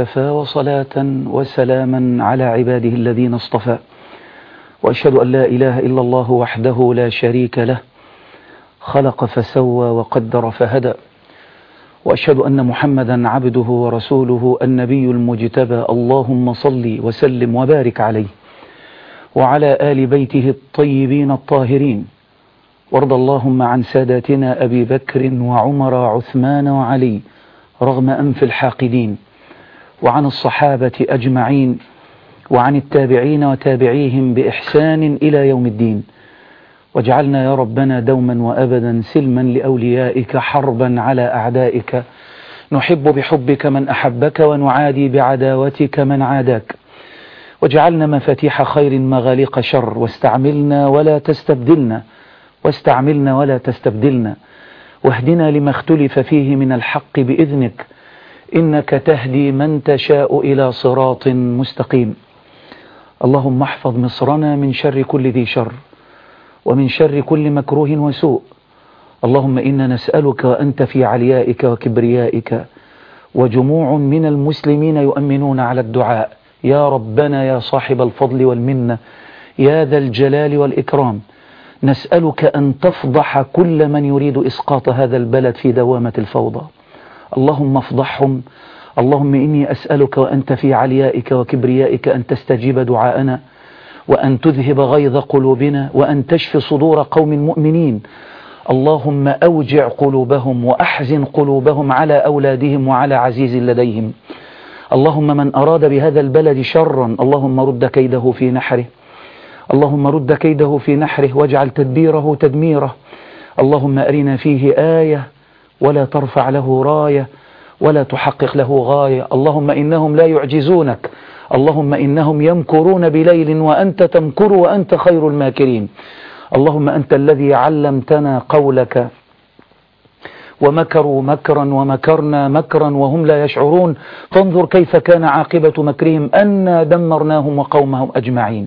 وكفى وصلاة وسلاما على عباده الذين اصطفى. وأشهد أن لا إله إلا الله وحده لا شريك له. خلق فسوى وقدر فهدى. وأشهد أن محمدا عبده ورسوله النبي المجتبى. اللهم صل وسلم وبارك عليه. وعلى آل بيته الطيبين الطاهرين. وارض اللهم عن ساداتنا أبي بكر وعمر وعثمان وعلي رغم أنف الحاقدين. وعن الصحابة أجمعين وعن التابعين وتابعيهم بإحسان إلى يوم الدين. واجعلنا يا ربنا دوما وأبدا سلما لأوليائك حربا على أعدائك. نحب بحبك من أحبك ونعادي بعداوتك من عاداك. واجعلنا مفاتيح خير مغاليق شر. واستعملنا ولا تستبدلنا. واستعملنا ولا تستبدلنا. واهدنا لما اختلف فيه من الحق بإذنك. إنك تهدي من تشاء إلى صراط مستقيم. اللهم احفظ مصرنا من شر كل ذي شر ومن شر كل مكروه وسوء. اللهم إنا نسألك وأنت في عليائك وكبريائك وجموع من المسلمين يؤمنون على الدعاء. يا ربنا يا صاحب الفضل والمنة يا ذا الجلال والإكرام. نسألك أن تفضح كل من يريد إسقاط هذا البلد في دوامة الفوضى. اللهم افضحهم. اللهم إني أسألك وأنت في عليائك وكبريائك أن تستجيب دعاءنا وأن تذهب غيظ قلوبنا وأن تشفي صدور قوم مؤمنين. اللهم أوجع قلوبهم وأحزن قلوبهم على أولادهم وعلى عزيز لديهم. اللهم من أراد بهذا البلد شرا اللهم رد كيده في نحره. اللهم رد كيده في نحره واجعل تدبيره تدميره. اللهم أرنا فيه آية ولا ترفع له راية ولا تحقق له غاية. اللهم إنهم لا يعجزونك. اللهم إنهم يمكرون بليل وأنت تمكر وأنت خير الماكرين. اللهم أنت الذي علمتنا قولك. ومكروا مكرا ومكرنا مكرا وهم لا يشعرون. فانظر كيف كان عاقبة مكرهم. أنا دمرناهم وقومهم أجمعين.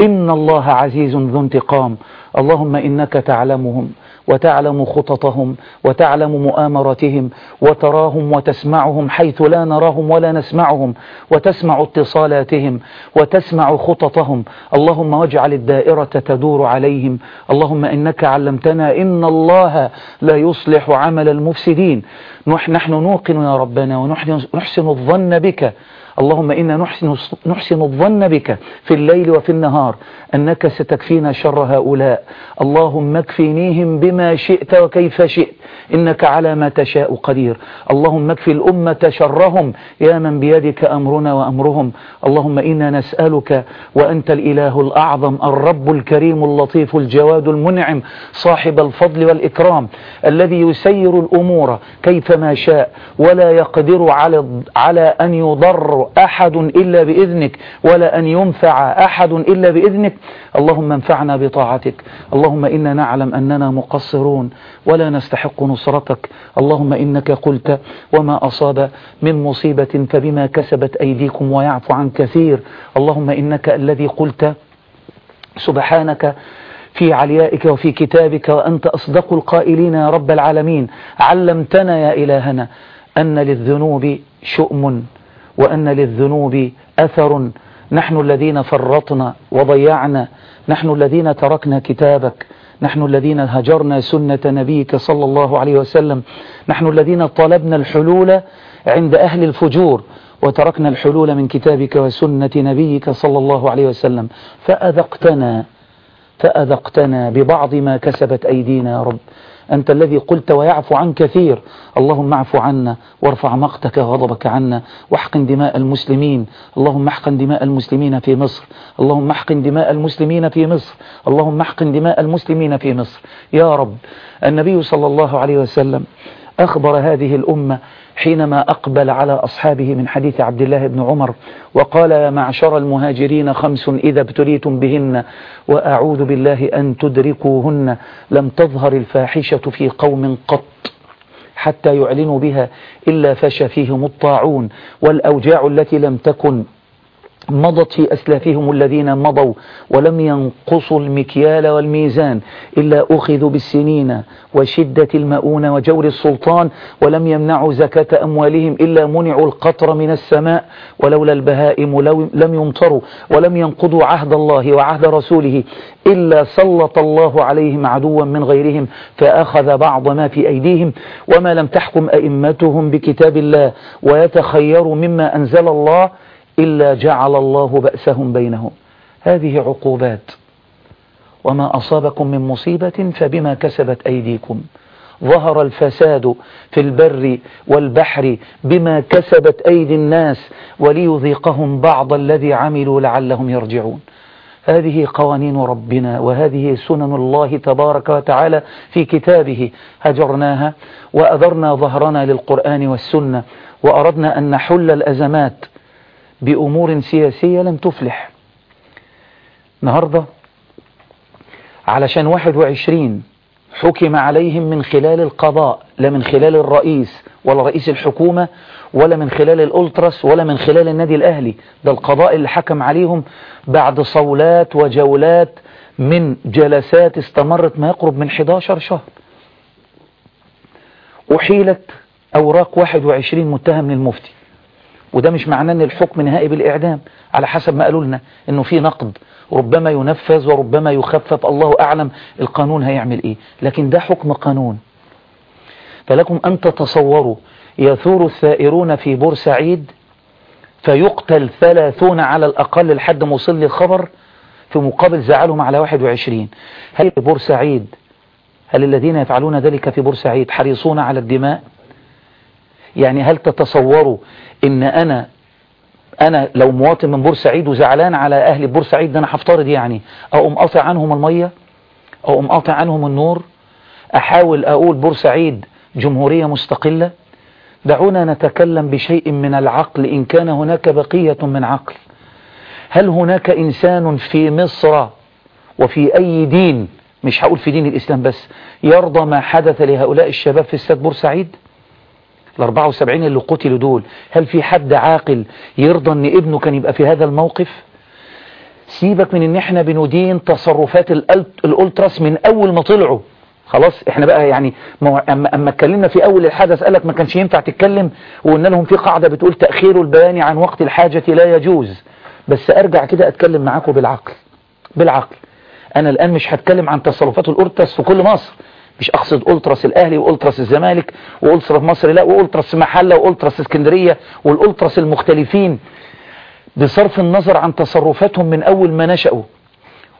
إن الله عزيز ذو انتقام. اللهم إنك تعلمهم وتعلم خططهم وتعلم مؤامرتهم وتراهم وتسمعهم حيث لا نراهم ولا نسمعهم وتسمع اتصالاتهم وتسمع خططهم. اللهم واجعل الدائرة تدور عليهم. اللهم إنك علمتنا إن الله لا يصلح عمل المفسدين. نحن نوقن يا ربنا ونحسن الظن بك. اللهم إنا نحسن, نحسن الظن بك في الليل وفي النهار أنك ستكفينا شر هؤلاء. اللهم اكفينيهم بما شئت وكيف شئت إنك على ما تشاء قدير. اللهم اكفي الأمة شرهم يا من بيدك أمرنا وأمرهم. اللهم إنا نسألك وأنت الإله الأعظم الرب الكريم اللطيف الجواد المنعم صاحب الفضل والإكرام الذي يسير الأمور كيفما شاء ولا يقدر على, على أن يضر أحد إلا بإذنك ولا أن ينفع أحد إلا بإذنك. اللهم انفعنا بطاعتك. اللهم إنا نعلم أننا مقصرون ولا نستحق نصرتك. اللهم إنك قلت وما أصاب من مصيبة فبما كسبت أيديكم ويعفو عن كثير. اللهم إنك الذي قلت سبحانك في عليائك وفي كتابك وأنت أصدق القائلين يا رب العالمين. علمتنا يا إلهنا أن للذنوب شؤم. وأن للذنوب أثر. نحن الذين فرطنا وضيعنا. نحن الذين تركنا كتابك. نحن الذين هجرنا سنة نبيك صلى الله عليه وسلم. نحن الذين طلبنا الحلول عند أهل الفجور وتركنا الحلول من كتابك وسنة نبيك صلى الله عليه وسلم. فأذقتنا فأذقتنا ببعض ما كسبت أيدينا يا رب. أنت الذي قلت ويعفو عن كثير. اللهم اعف عنا وارفع مقتك غضبك عنا. واحقن دماء المسلمين. اللهم احقن دماء المسلمين في مصر. اللهم احقن دماء المسلمين في مصر. اللهم احقن دماء المسلمين في مصر. يا رب النبي صلى الله عليه وسلم أخبر هذه الأمة حينما أقبل على أصحابه من حديث عبد الله بن عمر وقال يا معشر المهاجرين خمس إذا ابتليتم بهن وأعوذ بالله أن تدركوهن لم تظهر الفاحشة في قوم قط حتى يعلنوا بها إلا فش فيهم الطاعون والأوجاع التي لم تكن مضت في أسلافهم الذين مضوا ولم ينقصوا المكيال والميزان إلا أخذوا بالسنين وشدة المؤونة وجور السلطان ولم يمنعوا زكاة أموالهم إلا منعوا القطر من السماء ولولا البهائم لم يمطروا ولم ينقضوا عهد الله وعهد رسوله إلا سلط الله عليهم عدوا من غيرهم فأخذ بعض ما في أيديهم وما لم تحكم أئمتهم بكتاب الله ويتخيروا مما أنزل الله إلا جعل الله بأسهم بينهم. هذه عقوبات. وما أصابكم من مصيبة فبما كسبت أيديكم. ظهر الفساد في البر والبحر بما كسبت أيدي الناس وليذيقهم بعض الذي عملوا لعلهم يرجعون. هذه قوانين ربنا وهذه سنن الله تبارك وتعالى في كتابه. هجرناها وأذرنا ظهرنا للقرآن والسنة وأردنا أن نحل الأزمات. بأمور سياسية لم تفلح. النهاردة علشان 21 حكم عليهم من خلال القضاء لا من خلال الرئيس ولا رئيس الحكومة ولا من خلال الألترس ولا من خلال النادي الأهلي. ده القضاء اللي حكم عليهم بعد صولات وجولات من جلسات استمرت ما يقرب من 11 شهر. أحيلت أوراق 21 متهم للمفتي. وده مش معناه إن الحكم نهائي بالإعدام على حسب ما قالوا لنا إنه في نقد ربما ينفذ وربما يخفف الله أعلم القانون هيعمل إيه لكن ده حكم قانون. فلكم أن تتصوروا يثور الثائرون في بورسعيد فيقتل ثلاثون على الأقل لحد ما وصل لي الخبر في مقابل زعلهم على 21 هل بورسعيد هل الذين يفعلون ذلك في بورسعيد حريصون على الدماء؟ يعني هل تتصوروا إن أنا أنا لو مواطن من بورسعيد وزعلان على أهل بورسعيد ده أنا هفترض يعني أقوم قاطع عنهم المية؟ أقوم قاطع عنهم النور؟ أحاول أقول بورسعيد جمهورية مستقلة؟ دعونا نتكلم بشيء من العقل إن كان هناك بقية من عقل. هل هناك إنسان في مصر وفي أي دين مش هقول في دين الإسلام بس يرضى ما حدث لهؤلاء الشباب في استاد بورسعيد؟ ال 74 اللي قتلوا دول هل في حد عاقل يرضى إن ابنه كان يبقى في هذا الموقف؟ سيبك من إن إحنا بندين تصرفات الألتراس من أول ما طلعوا. خلاص إحنا بقى يعني اما أما اتكلمنا في أول الحدث قالك ما كانش ينفع تتكلم وقلنا لهم في قاعدة بتقول تأخير البيان عن وقت الحاجة لا يجوز. بس أرجع كده أتكلم معاكم بالعقل بالعقل. أنا الآن مش هتكلم عن تصرفات الألتراس في كل مصر. مش أقصد ألتراس الأهلي وألتراس الزمالك وألتراس مصر لا وألتراس محلة وألتراس اسكندرية والألتراس المختلفين بصرف النظر عن تصرفاتهم من أول ما نشأوا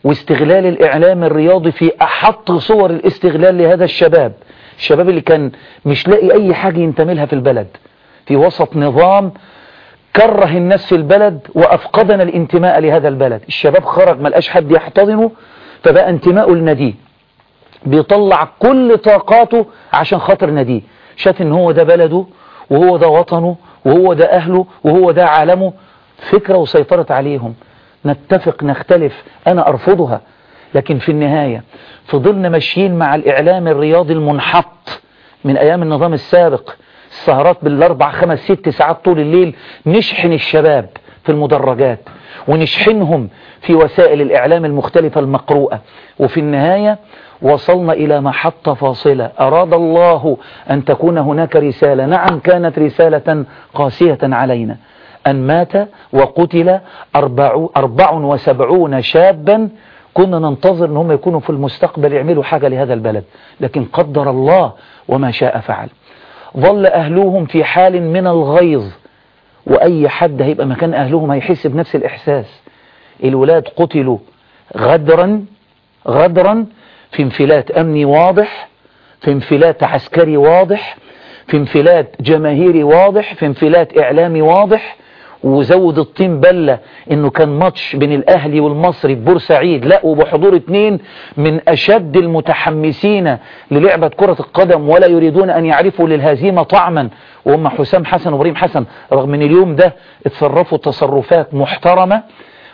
واستغلال الإعلام الرياضي في أحط صور الاستغلال لهذا الشباب. الشباب اللي كان مش لاقي أي حاجة ينتملها في البلد. في وسط نظام كره الناس في البلد وأفقدنا الانتماء لهذا البلد. الشباب خرج ما لقاش حد يحتضنه فبقى انتماءه لناديه بيطلع كل طاقاته عشان خاطر ناديه. شاف إن هو ده بلده وهو ده وطنه وهو ده أهله وهو ده عالمه. فكرة وسيطرت عليهم. نتفق نختلف. أنا أرفضها. لكن في النهاية فضلنا ماشيين مع الإعلام الرياضي المنحط من أيام النظام السابق. السهرات بالأربع خمس ست ساعات طول الليل. نشحن الشباب في المدرجات ونشحنهم في وسائل الإعلام المختلفة المقروءة. وفي النهاية وصلنا إلى محطة فاصلة. أراد الله أن تكون هناك رسالة. نعم كانت رسالة قاسية علينا. أن مات وقتل أربع, أربع وسبعون شابا. كنا ننتظر أنهم يكونوا في المستقبل يعملوا حاجة لهذا البلد. لكن قدر الله وما شاء فعل. ظل أهلهم في حال من الغيظ. وأي حد هيبقى مكان أهلهم هيحس بنفس الإحساس. الولاد قتلوا غدرا غدرا في انفلات أمني واضح في انفلات عسكري واضح في انفلات جماهيري واضح في انفلات إعلامي واضح. وزود الطين بلة إنه كان ماتش بين الأهلي والمصري ببورسعيد لا وبحضور اتنين من أشد المتحمسين للعبة كرة القدم ولا يريدون أن يعرفوا للهزيمة طعما. وهم حسام حسن وإبراهيم حسن رغم إن اليوم ده اتصرفوا تصرفات محترمة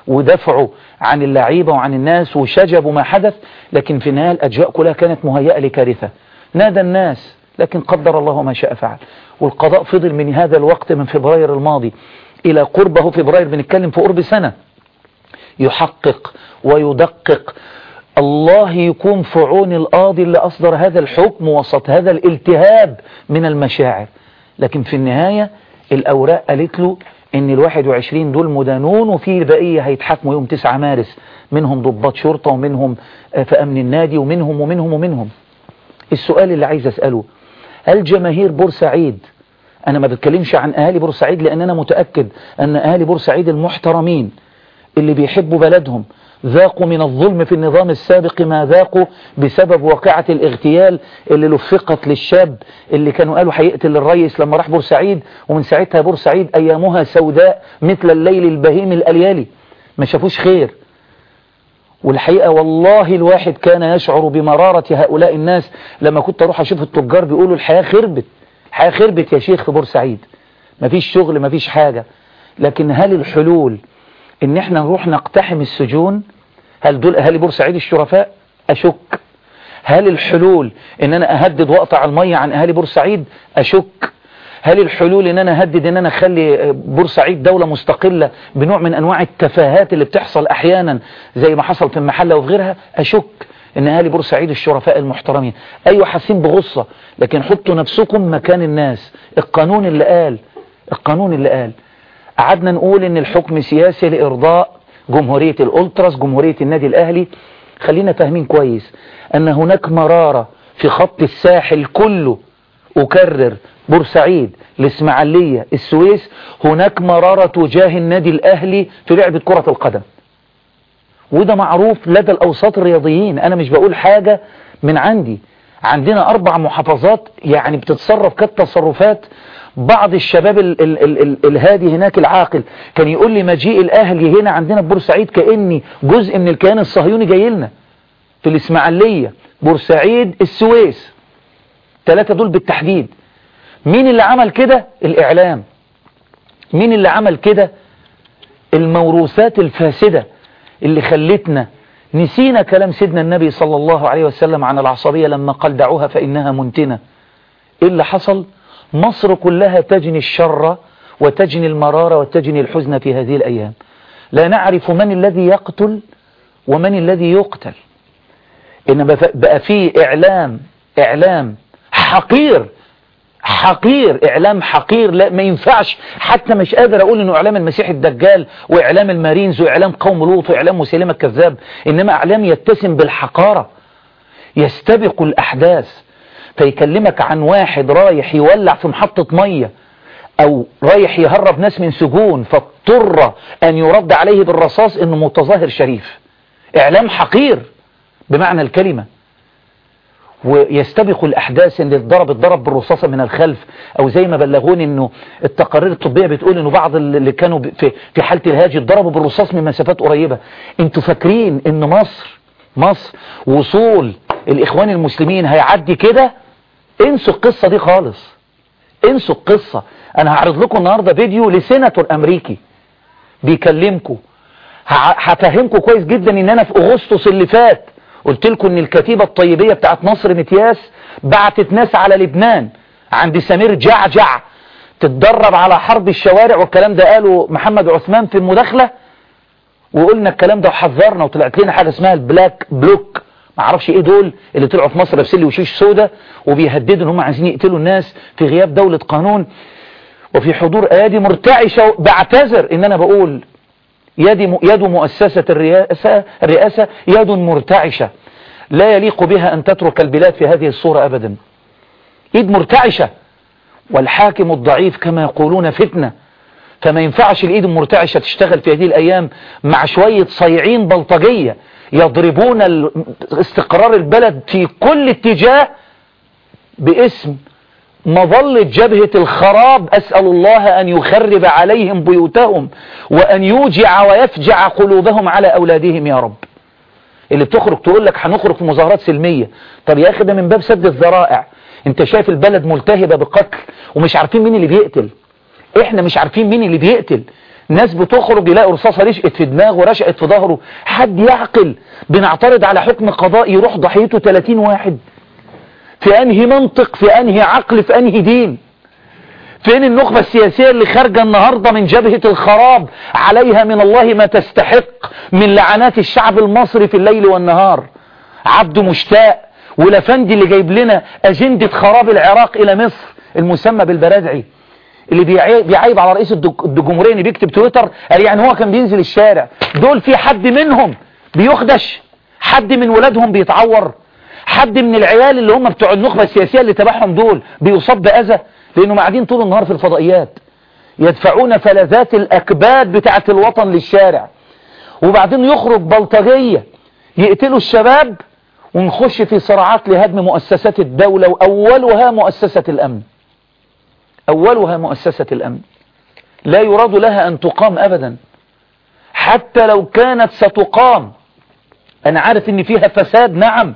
ودفعوا عن اللعيبة وعن الناس وشجبوا ما حدث لكن في النهاية الأجواء كلها كانت مهيئة لكارثة. نادى الناس لكن قدر الله ما شاء فعل. والقضاء فضل من هذا الوقت من فبراير الماضي إلى قربه فبراير بنتكلم في قرب سنة. يحقق ويدقق. الله يكون في عون القاضي اللي أصدر هذا الحكم وسط هذا الالتهاب من المشاعر. لكن في النهاية الأوراق قالت له إن الواحد وعشرين دول مدانون وفي البقية هيتحاكموا يوم 9 مارس. منهم ضباط شرطة ومنهم في أمن النادي ومنهم ومنهم ومنهم. السؤال اللي عايز أسأله هل جماهير بورسعيد أنا ما بتكلمش عن أهالي بورسعيد لأن أنا متأكد أن أهالي بورسعيد المحترمين اللي بيحبوا بلدهم ذاقوا من الظلم في النظام السابق ما ذاقوا بسبب واقعة الاغتيال اللي لفقت للشاب اللي كانوا قالوا هيقتل الرئيس لما راح بورسعيد ومن ساعتها بورسعيد أيامها سوداء مثل الليل البهيم الأليالي. ما شافوش خير. والحقيقة والله الواحد كان يشعر بمرارة هؤلاء الناس لما كنت أروح أشوف التجار بيقولوا الحياة خربت. الحياة خربت يا شيخ في بورسعيد. مفيش شغل مفيش حاجة. لكن هل الحلول إن إحنا نروح نقتحم السجون هل دول اهالي بورسعيد الشرفاء؟ أشك. هل الحلول إن أنا أهدد واقطع المية عن أهالي بورسعيد؟ أشك. هل الحلول إن أنا أهدد إن أنا أخلي بورسعيد دولة مستقلة بنوع من أنواع التفاهات اللي بتحصل أحيانا زي ما حصل في المحلة وفي غيرها؟ أشك. إن أهالي بورسعيد الشرفاء المحترمين. أيوه حاسين بغصة لكن حطوا نفسكم مكان الناس. القانون اللي قال القانون اللي قال قعدنا نقول إن الحكم سياسي لإرضاء جمهورية الألتراس جمهورية النادي الأهلي. خلينا فاهمين كويس أن هناك مرارة في خط الساحل كله أكرر بورسعيد الإسماعيلية السويس. هناك مرارة تجاه النادي الأهلي في لعبة كرة القدم. وده معروف لدى الأوساط الرياضيين. أنا مش بقول حاجة من عندي. عندنا أربع محافظات يعني بتتصرف كالتصرفات بعض الشباب ال ال ال ال الهادي هناك العاقل كان يقول لي مجيء الاهلي هنا عندنا في بورسعيد كأني جزء من الكيان الصهيوني جاي لنا في الإسماعيلية بورسعيد السويس. ثلاثة دول بالتحديد. مين اللي عمل كده؟ الإعلام. مين اللي عمل كده؟ الموروثات الفاسدة اللي خلتنا نسينا كلام سيدنا النبي صلى الله عليه وسلم عن العصبية لما قال دعوها فإنها منتنة. إيه اللي حصل؟ مصر كلها تجني الشر وتجني المرارة وتجني الحزن في هذه الأيام. لا نعرف من الذي يقتل ومن الذي يقتل. إنما بقى فيه إعلام إعلام حقير حقير إعلام حقير. لا ما ينفعش. حتى مش قادر أقول إنه إعلام المسيح الدجال وإعلام المارينز وإعلام قوم لوط وإعلام مسيلمة الكذاب. إنما إعلام يتسم بالحقارة يستبق الأحداث. فيكلمك عن واحد رايح يولع في محطة مية أو رايح يهرب ناس من سجون فاضطر أن يرد عليه بالرصاص إنه متظاهر شريف. إعلام حقير بمعنى الكلمة. ويستبق الأحداث اللي اتضرب اتضرب بالرصاصة من الخلف. أو زي ما بلغوني إنه التقارير الطبية بتقول إنه بعض اللي كانوا في حالة الهاج اتضربوا بالرصاص من مسافات قريبة. أنتوا فاكرين إن مصر مصر وصول الإخوان المسلمين هيعدي كده؟ انسوا القصة دي خالص. انسوا القصة. أنا هعرض لكم النهاردة فيديو لسيناتور أمريكي بيكلمكم هفهمكم كويس جدا إن أنا في أغسطس اللي فات قلت لكم إن الكتيبة الطيبية بتاعت نصر متياس بعتت ناس على لبنان عند سمير جعجع تتدرب على حرب الشوارع والكلام ده. قاله محمد عثمان في المداخلة وقلنا الكلام ده وحذرنا وطلعت لنا حاجة اسمها ال Black Bloc. ما أعرفش إيه دول اللي طلعوا في مصر لابسين لي وشوش سودا وبيهددوا إن هم عايزين يقتلوا الناس في غياب دولة قانون. وفي حضور أيادي مرتعشة بعتذر إن أنا بقول يد يد مؤسسة الرئاسة الرئاسة يد مرتعشة. لا يليق بها أن تترك البلاد في هذه الصورة ابدا. ايد مرتعشة. والحاكم الضعيف كما يقولون فتنة. فما ينفعش الإيد المرتعشة تشتغل في هذه الأيام مع شوية صيعين بلطجية يضربون استقرار البلد في كل اتجاه باسم مظلة جبهة الخراب. أسأل الله أن يخرب عليهم بيوتهم وأن يوجع ويفجع قلوبهم على أولادهم يا رب. اللي بتخرج تقول لك هنخرج في مظاهرات سلمية. طب يا أخي ده من باب سد الذرائع. أنت شايف البلد ملتهبة بقتل ومش عارفين مين اللي بيقتل. إحنا مش عارفين مين اللي بيقتل. ناس بتخرج يلاقي رصاصة رشقت في دماغه رشقت في ظهره. حد يعقل. بنعترض على حكم قضائي يروح ضحيته 30 واحد. في أنهي منطق؟ في أنهي عقل؟ في أنهي دين؟ فين النخبة السياسية اللي خارجة النهاردة من جبهة الخراب؟ عليها من الله ما تستحق من لعنات الشعب المصري في الليل والنهار. عبد مشتاق ولفندي اللي جايب لنا أجندة خراب العراق إلى مصر المسمى بالبرادعي. اللي بيعيب على رئيس الجمهورية اللي بيكتب تويتر قال يعني هو كان بينزل الشارع. دول في حد منهم بيخدش حد من ولادهم بيتعور حد من العيال اللي هم بتوع النخبة السياسية اللي تبعهم دول بيصاب بأذى لأنهم قاعدين طول النهار في الفضائيات. يدفعون فلذات الأكباد بتاعة الوطن للشارع. وبعدين يخرج بلطجية يقتلوا الشباب ونخش في صراعات لهدم مؤسسات الدولة وأولها مؤسسة الأمن. أولها مؤسسة الأمن. لا يراد لها أن تقام أبدا. حتى لو كانت ستقام. أنا عارف أن فيها فساد نعم.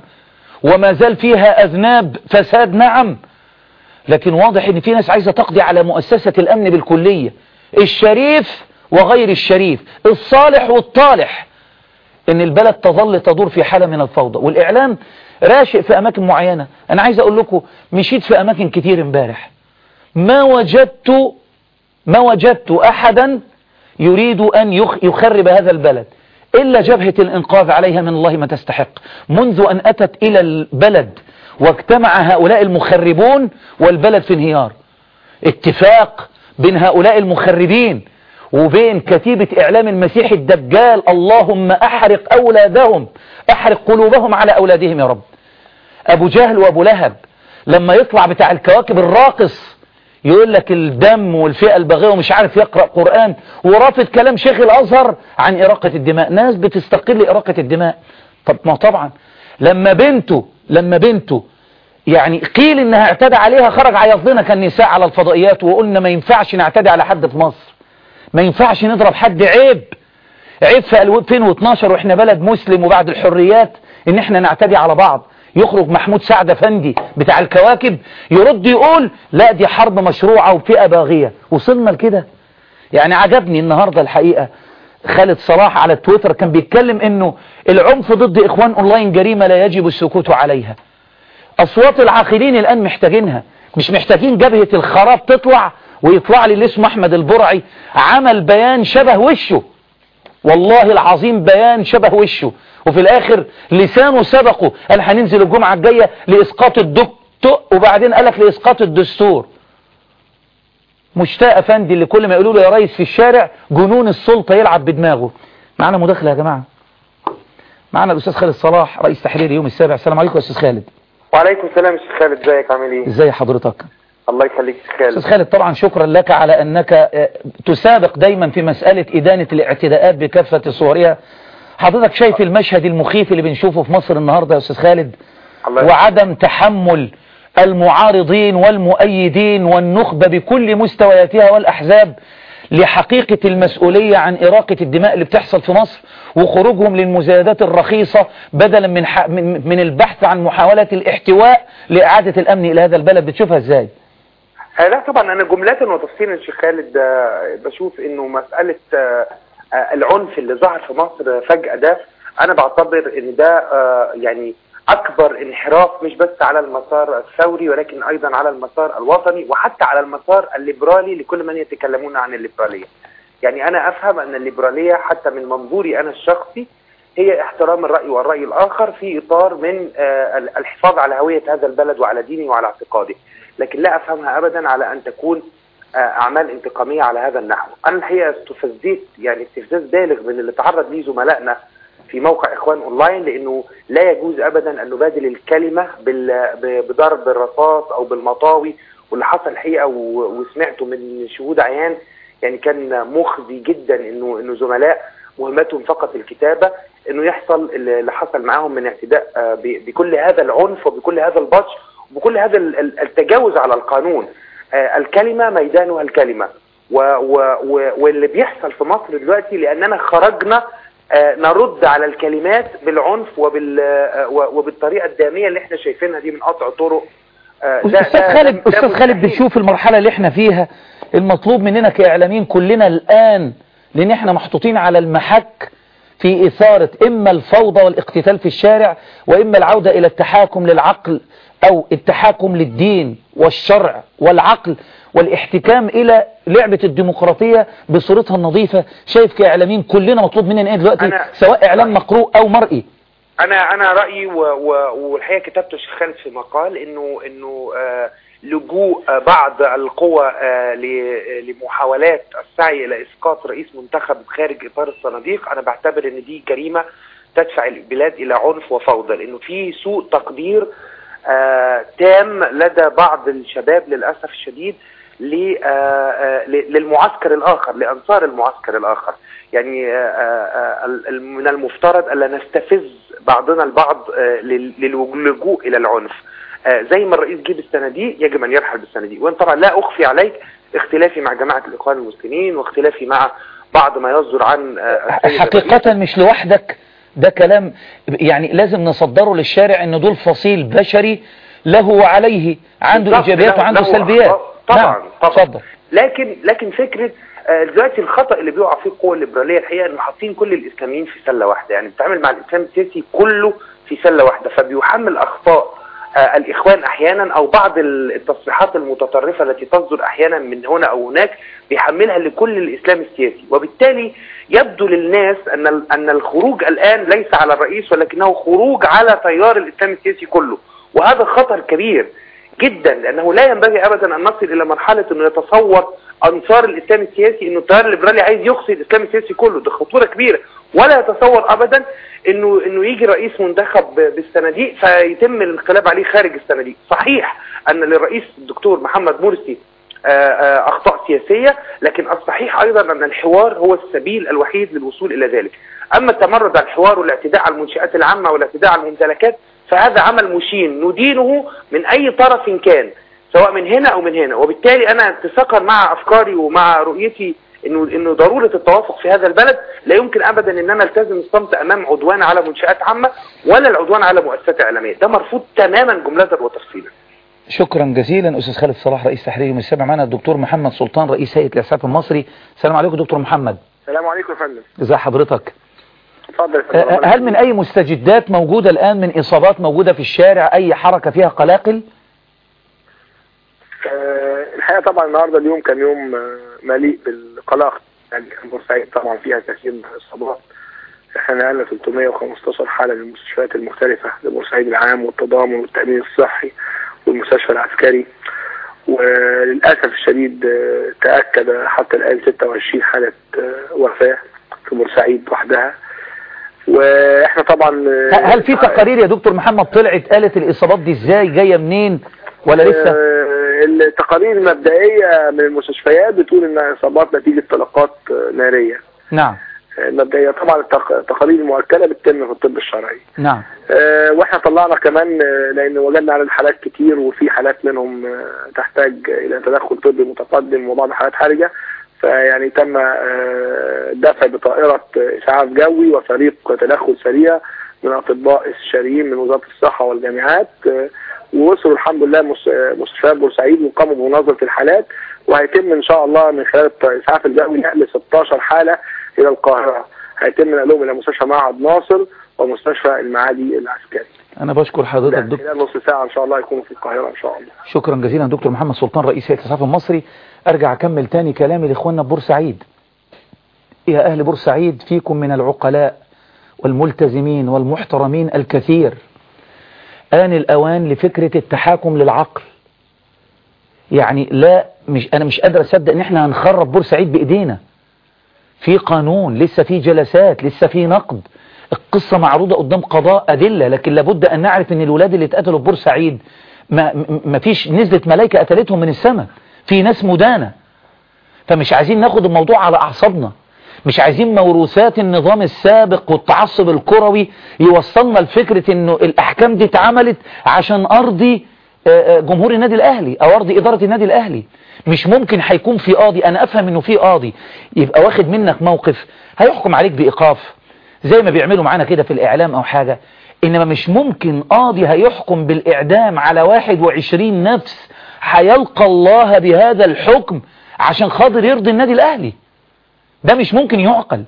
وما زال فيها أذناب فساد نعم. لكن واضح أن في ناس عايزة تقضي على مؤسسة الأمن بالكلية. الشريف وغير الشريف. الصالح والطالح. إن البلد تظل تدور في حالة من الفوضى. والإعلام راشق في أماكن معينة. أنا عايز أقول لكم مشيت في أماكن كتير امبارح. ما وجدت ما وجدت أحدا يريد أن يخرب هذا البلد إلا جبهة الإنقاذ عليها من الله ما تستحق. منذ أن أتت إلى البلد واجتمع هؤلاء المخربون والبلد في انهيار. اتفاق بين هؤلاء المخربين وبين كتيبة إعلام المسيح الدجال اللهم أحرق أولادهم أحرق قلوبهم على أولادهم يا رب. أبو جهل وأبو لهب لما يطلع بتاع الكواكب الراقص يقول لك الدم والفئة البغية ومش عارف يقرأ قرآن ورافض كلام شيخ الأزهر عن إراقة الدماء. ناس بتستقل إراقة الدماء. طب ما طبعا. لما بنته لما بنته يعني قيل إنها اعتدى عليها خرج عيط لنا كالنساء على الفضائيات وقلنا ما ينفعش نعتدي على حد في مصر. ما ينفعش نضرب حد عيب. عيب في 2012 وإحنا بلد مسلم وبعد الحريات إن إحنا نعتدي على بعض. يخرج محمود سعد افندي بتاع الكواكب يرد يقول لا دي حرب مشروعة وفئة باغية. وصلنا لكده؟ يعني عجبني النهاردة الحقيقة خالد صلاح على التويتر كان بيتكلم إنه العنف ضد إخوان أونلاين جريمة لا يجب السكوت عليها. أصوات العاقلين الآن محتاجينها. مش محتاجين جبهة الخراب تطلع ويطلع لي اسمه أحمد البرعي. عمل بيان شبه وشه. والله العظيم بيان شبه وشه. وفي الآخر لسانه سبقه. قال هننزل الجمعة الجاية لإسقاط الدكتور وبعدين قالك لإسقاط الدستور. مشتاق أفندي اللي كل ما يقولوا له يا ريس في الشارع جنون السلطة يلعب بدماغه. معنا مداخلة يا جماعة؟ معنا الأستاذ خالد صلاح رئيس تحرير يوم السابع. السلام عليكم يا أستاذ خالد. وعليكم السلام يا شيخ خالد إزيك؟ عامل إيه؟ ازي حضرتك؟ الله يخليك خالد أستاذ خالد طبعا شكرا لك على أنك تسابق دايما في مسألة إدانة الاعتداءات بكافة صورها حضرتك شايف المشهد المخيف اللي بنشوفه في مصر النهاردة يا أستاذ خالد وعدم تحمل المعارضين والمؤيدين والنخبة بكل مستوياتها والأحزاب لحقيقة المسؤولية عن إراقة الدماء اللي بتحصل في مصر وخروجهم للمزايدات الرخيصة بدلا. من من البحث عن محاولة الاحتواء لإعادة الأمن إلى هذا البلد بتشوفها إزاي؟ آه لا طبعا أنا جملة وتفصيلا شيخ خالد آه، بشوف إنه مسألة آه، العنف اللي ظهر في مصر فجأة ده أنا بعتبر إن ده يعني أكبر انحراف مش بس على المسار الثوري ولكن أيضا على المسار الوطني وحتى على المسار الليبرالي لكل من يتكلمون عن الليبرالية. يعني أنا أفهم أن الليبرالية حتى من منظوري أنا الشخصي هي احترام الرأي والرأي الآخر في إطار من الحفاظ على هوية هذا البلد وعلى دينه وعلى اعتقاده. لكن لا أفهمها أبدا على أن تكون آه، أعمال انتقامية على هذا النحو. أنا الحقيقة استفزيت يعني استفزاز بالغ من اللي تعرض ليه زملائنا في موقع إخوان أونلاين لأنه لا يجوز أبدا أن نبادل الكلمة بضرب الرصاص أو بالمطاوي. واللي حصل الحقيقة وسمعته من شهود عيان يعني كان مخزي جدا إنه إنه زملاء مهمتهم فقط الكتابة إنه يحصل اللي حصل معاهم من اعتداء آه، بكل هذا العنف وبكل هذا البطش وبكل هذا ال- ال- التجاوز على القانون. آه، الكلمة ميدانها الكلمة. و و و واللي بيحصل في مصر دلوقتي لأننا خرجنا آه، نرد على الكلمات بالعنف وبال آه، و- وبالطريقة الدامية اللي إحنا شايفينها دي من قطع طرق. أستاذ خالد أستاذ خالد. بتشوف المرحلة اللي إحنا فيها. المطلوب مننا كإعلاميين كلنا الآن لأن إحنا محطوطين على المحك في إثارة إما الفوضى والاقتتال في الشارع وإما العودة إلى التحاكم للعقل. أو التحاكم للدين والشرع والعقل والاحتكام إلى لعبة الديمقراطية بصورتها النظيفة. شايف كإعلاميين كلنا مطلوب مننا إيه دلوقتي أنا- سواء إعلام مقروء أو مرئي. أنا أنا رأيي و- و- والحقيقة كتبته شيخ خالد في مقال انه إنه آه، لجوء بعض القوى آه، لمحاولات السعي إلى إسقاط رئيس منتخب خارج إطار الصناديق. أنا بعتبر إن دي جريمة تدفع البلاد إلى عنف وفوضى لأنه في سوء تقدير تام لدى بعض الشباب للأسف الشديد آه، آه، للمعسكر الآخر لأنصار المعسكر الآخر. يعني آه، من المفترض ألا نستفز بعضنا البعض لل- للجوء إلى العنف. زي ما الرئيس جه بالصناديق يجب أن يرحل بالصناديق وأنا طبعا لا أخفي عليك اختلافي مع جماعة الإخوان المسلمين واختلافي مع بعض ما يصدر عن. حقيقة مش لوحدك. ده كلام يعني لازم نصدره للشارع إن دول فصيل بشري له وعليه عنده إيجابيات وعنده سلبيات. طبعا نعم طبعا اتفضل لكن لكن فكرة آه، دلوقتي الخطأ اللي بيقع فيه القوى الليبرالية الحقيقة انه حاطين كل الإسلاميين في سلة واحدة يعني بتتعامل مع الإسلام السياسي كله في سلة واحدة فبيحمل أخطاء آه، الإخوان أحيانا أو بعض ال- التصريحات المتطرفة التي تصدر أحيانا من هنا أو هناك بيحملها لكل الإسلام السياسي. وبالتالي يبدو للناس ال- أن الخروج الآن ليس على الرئيس ولكنه خروج على تيار الإسلام السياسي كله. وهذا خطر كبير جدا لأنه لا ينبغي ابدا أن نصل إلى مرحلة إنه يتصور أنصار الإسلام السياسي إنه التيار الليبرالي عايز يقصي الإسلام السياسي كله. ده خطورة كبيرة. ولا يتصور ابدا إنه إنه يجي رئيس منتخب بالصناديق فيتم الانقلاب عليه خارج الصناديق. صحيح أن للرئيس الدكتور محمد مرسي آه، آه، أخطاء سياسية لكن الصحيح أيضا أن الحوار هو السبيل الوحيد للوصول إلى ذلك. أما التمرد على الحوار والاعتداء على المنشآت العامة والاعتداء على الممتلكات فهذا عمل مشين ندينه من أي طرف كان سواء من هنا أو من هنا. وبالتالي أنا اتساقا مع أفكاري ومع رؤيتي إنه إنه ضرورة التوافق في هذا البلد. لا يمكن ابدا إن أنا ألتزم الصمت أمام عدوان على منشآت عامة ولا العدوان على مؤسسات إعلامية. ده مرفوض تماما جملة وتفصيلا. شكرا جزيلا أستاذ خالد صلاح رئيس تحرير المستمع معنا الدكتور محمد سلطان رئيس هيئة الاسعاف المصري. السلام عليكم دكتور محمد. السلام عليكم يا فندم. ازي حضرتك؟ اتفضل آه، هل من أي مستجدات موجودة الآن من إصابات موجودة في الشارع أي حركة فيها قلاقل؟ آه، الحقيقة طبعا النهارده اليوم كان يوم آه، مليء بالقلق. يعني كان بورسعيد طبعا فيها كثير من الاصابات إحنا نقلنا 315 حالة للمستشفيات المختلفة لبورسعيد العام والتضامن والتأمين الصحي. والمستشفى العسكري وللأسف الشديد آه، تأكد حتى الآن 26 حالة آه، وفاة في بورسعيد وحدها. وإحنا طبعا آه، هل في تقارير يا دكتور محمد طلعت قالت الإصابات دي إزاي؟ جاية منين؟ ولا لسه؟ التقارير المبدئية من المستشفيات بتقول إنها إصابات نتيجة طلقات نارية. نعم. مبدئية طبعا التق- التقارير المؤكدة بتتم في الطب الشرعي. نعم. آه، وإحنا طلعنا كمان آه، لأن وجدنا عدد حالات كتير وفي حالات منهم آه، تحتاج إلى تدخل طبي متقدم وبعض حالات حرجة. فيعني تم دفع بطائرة آه، إسعاف جوي وفريق تدخل سريع من أطباء استشاريين من وزارة الصحة والجامعات ووصلوا الحمد لله مس- مستشفيات بورسعيد وقاموا بمناظرة الحالات. وهيتم إن شاء الله من خلال الاسعاف الجوي نقل 16 حالة. إلى القاهرة. هيتم نقلهم إلى مستشفى معهد ناصر ومستشفى المعادي العسكري. أنا بشكر حضرتك دكتور خلال نص ساعة إن شاء الله يكونوا في القاهرة إن شاء الله. شكرا جزيلا دكتور محمد سلطان رئيس هيئة الإسعاف المصري. أرجع أكمل تاني كلامي لإخواننا ببورسعيد يا أهل بورسعيد فيكم من العقلاء والملتزمين والمحترمين الكثير. آن الأوان لفكرة التحاكم للعقل. يعني لا مش أنا مش قادر أصدق إن إحنا هنخرب بورسعيد بإيدينا. في قانون لسه في جلسات لسه في نقد. القصة معروضة قدام قضاء أدلة لكن لابد أن نعرف أن الولاد اللي اتقتلوا في بورسعيد ما, ما فيش نزلت ملايكة قتلتهم من السماء. في ناس مدانة. فمش عايزين ناخد الموضوع على أعصابنا. مش عايزين موروثات النظام السابق والتعصب الكروي يوصلنا لفكرة إنه الأحكام دي اتعملت عشان أرضي جمهور النادي الأهلي أو أرضي إدارة النادي الأهلي. مش ممكن هيكون في قاضي أنا أفهم إنه في قاضي يبقى واخد منك موقف هيحكم عليك بإيقاف زي ما بيعملوا معانا كده في الإعلام أو حاجة إنما مش ممكن قاضي هيحكم بالإعدام على 21 نفس هيلقى الله بهذا الحكم عشان خاطر يرضي النادي الأهلي. ده مش ممكن يعقل.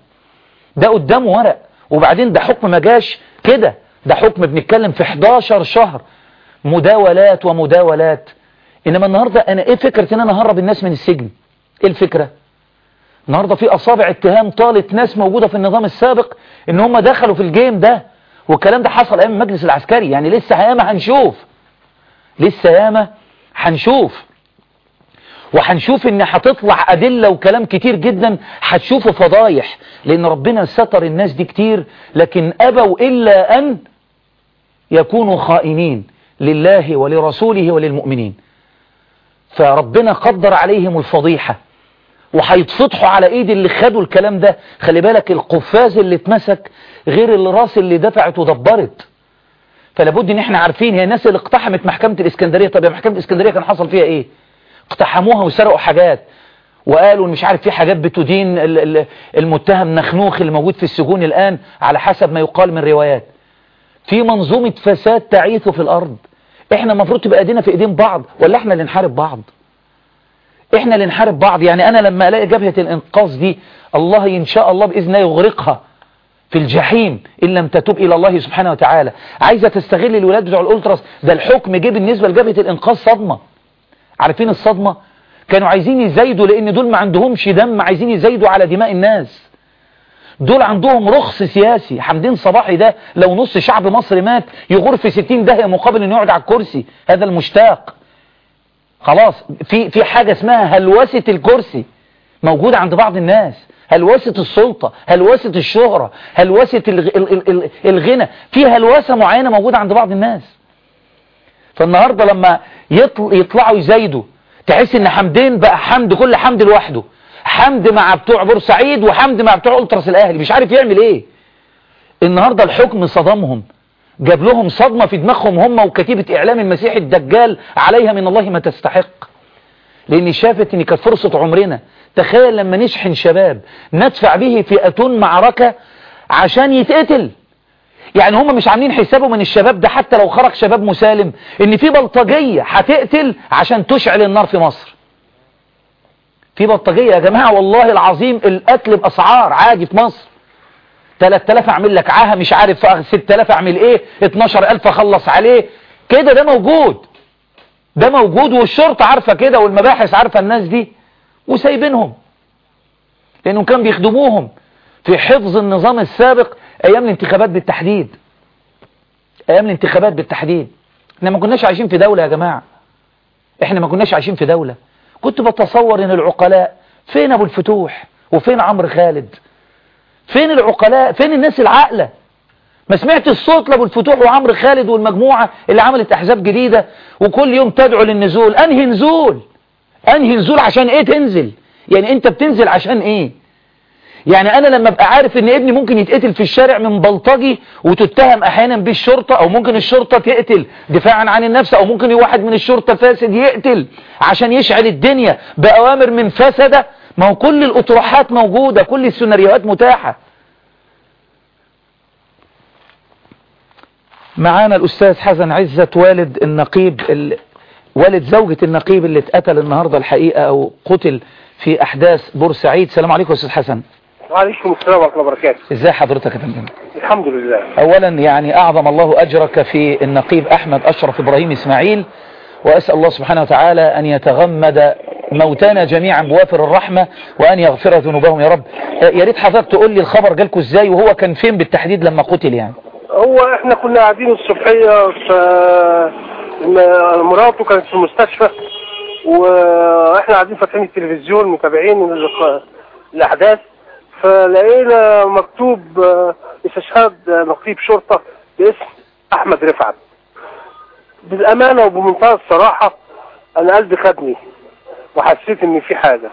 ده قدامه ورق. وبعدين ده حكم ما جاش كده. ده حكم بنتكلم في 11 شهر. مداولات ومداولات. إنما النهاردة أنا إيه فكرة إن أنا هرب الناس من السجن؟ إيه الفكرة؟ النهاردة في أصابع اتهام طالت ناس موجودة في النظام السابق إن هم دخلوا في الجيم ده والكلام ده حصل أيام المجلس العسكري يعني لسه ياما هنشوف. لسه ياما هنشوف. وهنشوف إن هتطلع أدلة وكلام كتير جدا هتشوفوا فضايح لأن ربنا ستر الناس دي كتير لكن أبوا إلا أن يكونوا خائنين لله ولرسوله وللمؤمنين. فربنا قدر عليهم الفضيحة. وهيتفضحوا على إيد اللي خدوا الكلام ده. خلي بالك القفاز اللي اتمسك غير الراس اللي دفعت ودبرت فلابد إن إحنا عارفين هي الناس اللي اقتحمت محكمة الإسكندرية. طب يا محكمة الإسكندرية كان حصل فيها إيه؟ اقتحموها وسرقوا حاجات. وقالوا مش عارف في حاجات بتدين المتهم نخنوخ اللي موجود في السجون الآن على حسب ما يقال من روايات. في منظومة فساد تعيث في الأرض. إحنا المفروض تبقى ايدينا في ايدين بعض ولا إحنا اللي نحارب بعض؟ إحنا اللي نحارب بعض. يعني أنا لما الاقي جبهة الانقاذ دي الله إن شاء الله باذن الله يغرقها في الجحيم إن لم تتوب إلى الله سبحانه وتعالى. عايزة تستغل الولاد بتوع الالتراس ده الحكم جه بالنسبة لجبهة الانقاذ صدمة. عارفين الصدمة؟ كانوا عايزين يزايدوا لأن دول ما عندهمش دم عايزين يزايدوا على دماء الناس. دول عندهم رخص سياسي. حمدين صباحي ده لو نص شعب مصر مات يغور في 60 داهية مقابل إنه يقعد على الكرسي. هذا المشتاق. خلاص في في حاجة اسمها هلوسة الكرسي موجودة عند بعض الناس. هلوسة السلطة هلوسة الشهرة هلوسة الغنى. في هلوسة معينة موجودة عند بعض الناس. فالنهاردة لما يطلعوا يزايدوا تحس إن حمدين بقى حمد كل حمد لوحده. حمد مع بتوع بورسعيد وحمد مع بتوع ألتراس الأهلي. مش عارف يعمل إيه. النهاردة الحكم صدمهم. جاب لهم صدمة في دماغهم هم وكتيبة إعلام المسيح الدجال عليها من الله ما تستحق. لأن شافت إن كانت فرصة عمرنا. تخيل لما نشحن شباب ندفع به في أتون معركة عشان يتقتل. يعني هم مش عاملين حسابهم من الشباب ده حتى لو خرج شباب مسالم إن في بلطجية هتقتل عشان تشعل النار في مصر. في بلطجية يا جماعة والله العظيم القتل بأسعار عادي في مصر. 3000 أعمل لك عاهة مش عارف 6000 أعمل إيه؟ 12000 أخلص عليه. كده ده موجود. ده موجود والشرطة عارفة كده والمباحث عارفة الناس دي. وسايبينهم. لأنهم كانوا بيخدموهم في حفظ النظام السابق أيام الانتخابات بالتحديد. أيام الانتخابات بالتحديد. إحنا ما كناش عايشين في دولة يا جماعة. إحنا ما كناش عايشين في دولة. كنت بتصور إن العقلاء فين أبو الفتوح؟ وفين عمرو خالد؟ فين العقلاء؟ فين الناس العاقلة؟ ما سمعت الصوت لأبو الفتوح وعمرو خالد والمجموعة اللي عملت أحزاب جديدة وكل يوم تدعو للنزول. أنهي نزول؟ أنهي نزول عشان إيه تنزل؟ يعني أنت بتنزل عشان إيه؟ يعني أنا لما أبقى عارف إن ابني ممكن يتقتل في الشارع من بلطجي وتتهم أحيانا بالشرطة أو ممكن الشرطة تقتل دفاعا عن النفس أو ممكن واحد من الشرطة فاسد يقتل عشان يشعل الدنيا بأوامر من فسدة. ما هو كل الأطروحات موجودة كل السيناريوهات متاحة. معانا الأستاذ حسن عزت والد النقيب ال... والد زوجة النقيب اللي اتقتل النهاردة الحقيقة أو قتل في أحداث بورسعيد. السلام عليكم أستاذ حسن. وعليكم السلام ورحمة الله وبركاته. إزاي حضرتك يا فندم؟ الحمد لله. اولا يعني أعظم الله أجرك في النقيب أحمد أشرف إبراهيم إسماعيل وأسأل الله سبحانه وتعالى أن يتغمد موتانا جميعا بوافر الرحمة وأن يغفر ذنوبهم يا رب. يا ريت حضرتك تقول لي الخبر جالكوا إزاي وهو كان فين بالتحديد لما قتل يعني؟ هو إحنا كنا قاعدين الصبحية ف مراته كانت في المستشفى وإحنا قاعدين فاتحين التلفزيون متابعين الأحداث. فلقينا مكتوب استشهاد نقيب شرطة باسم أحمد رفعت. بالأمانة وبمنتهى الصراحة أنا قلبي خدني وحسيت إن في حاجة.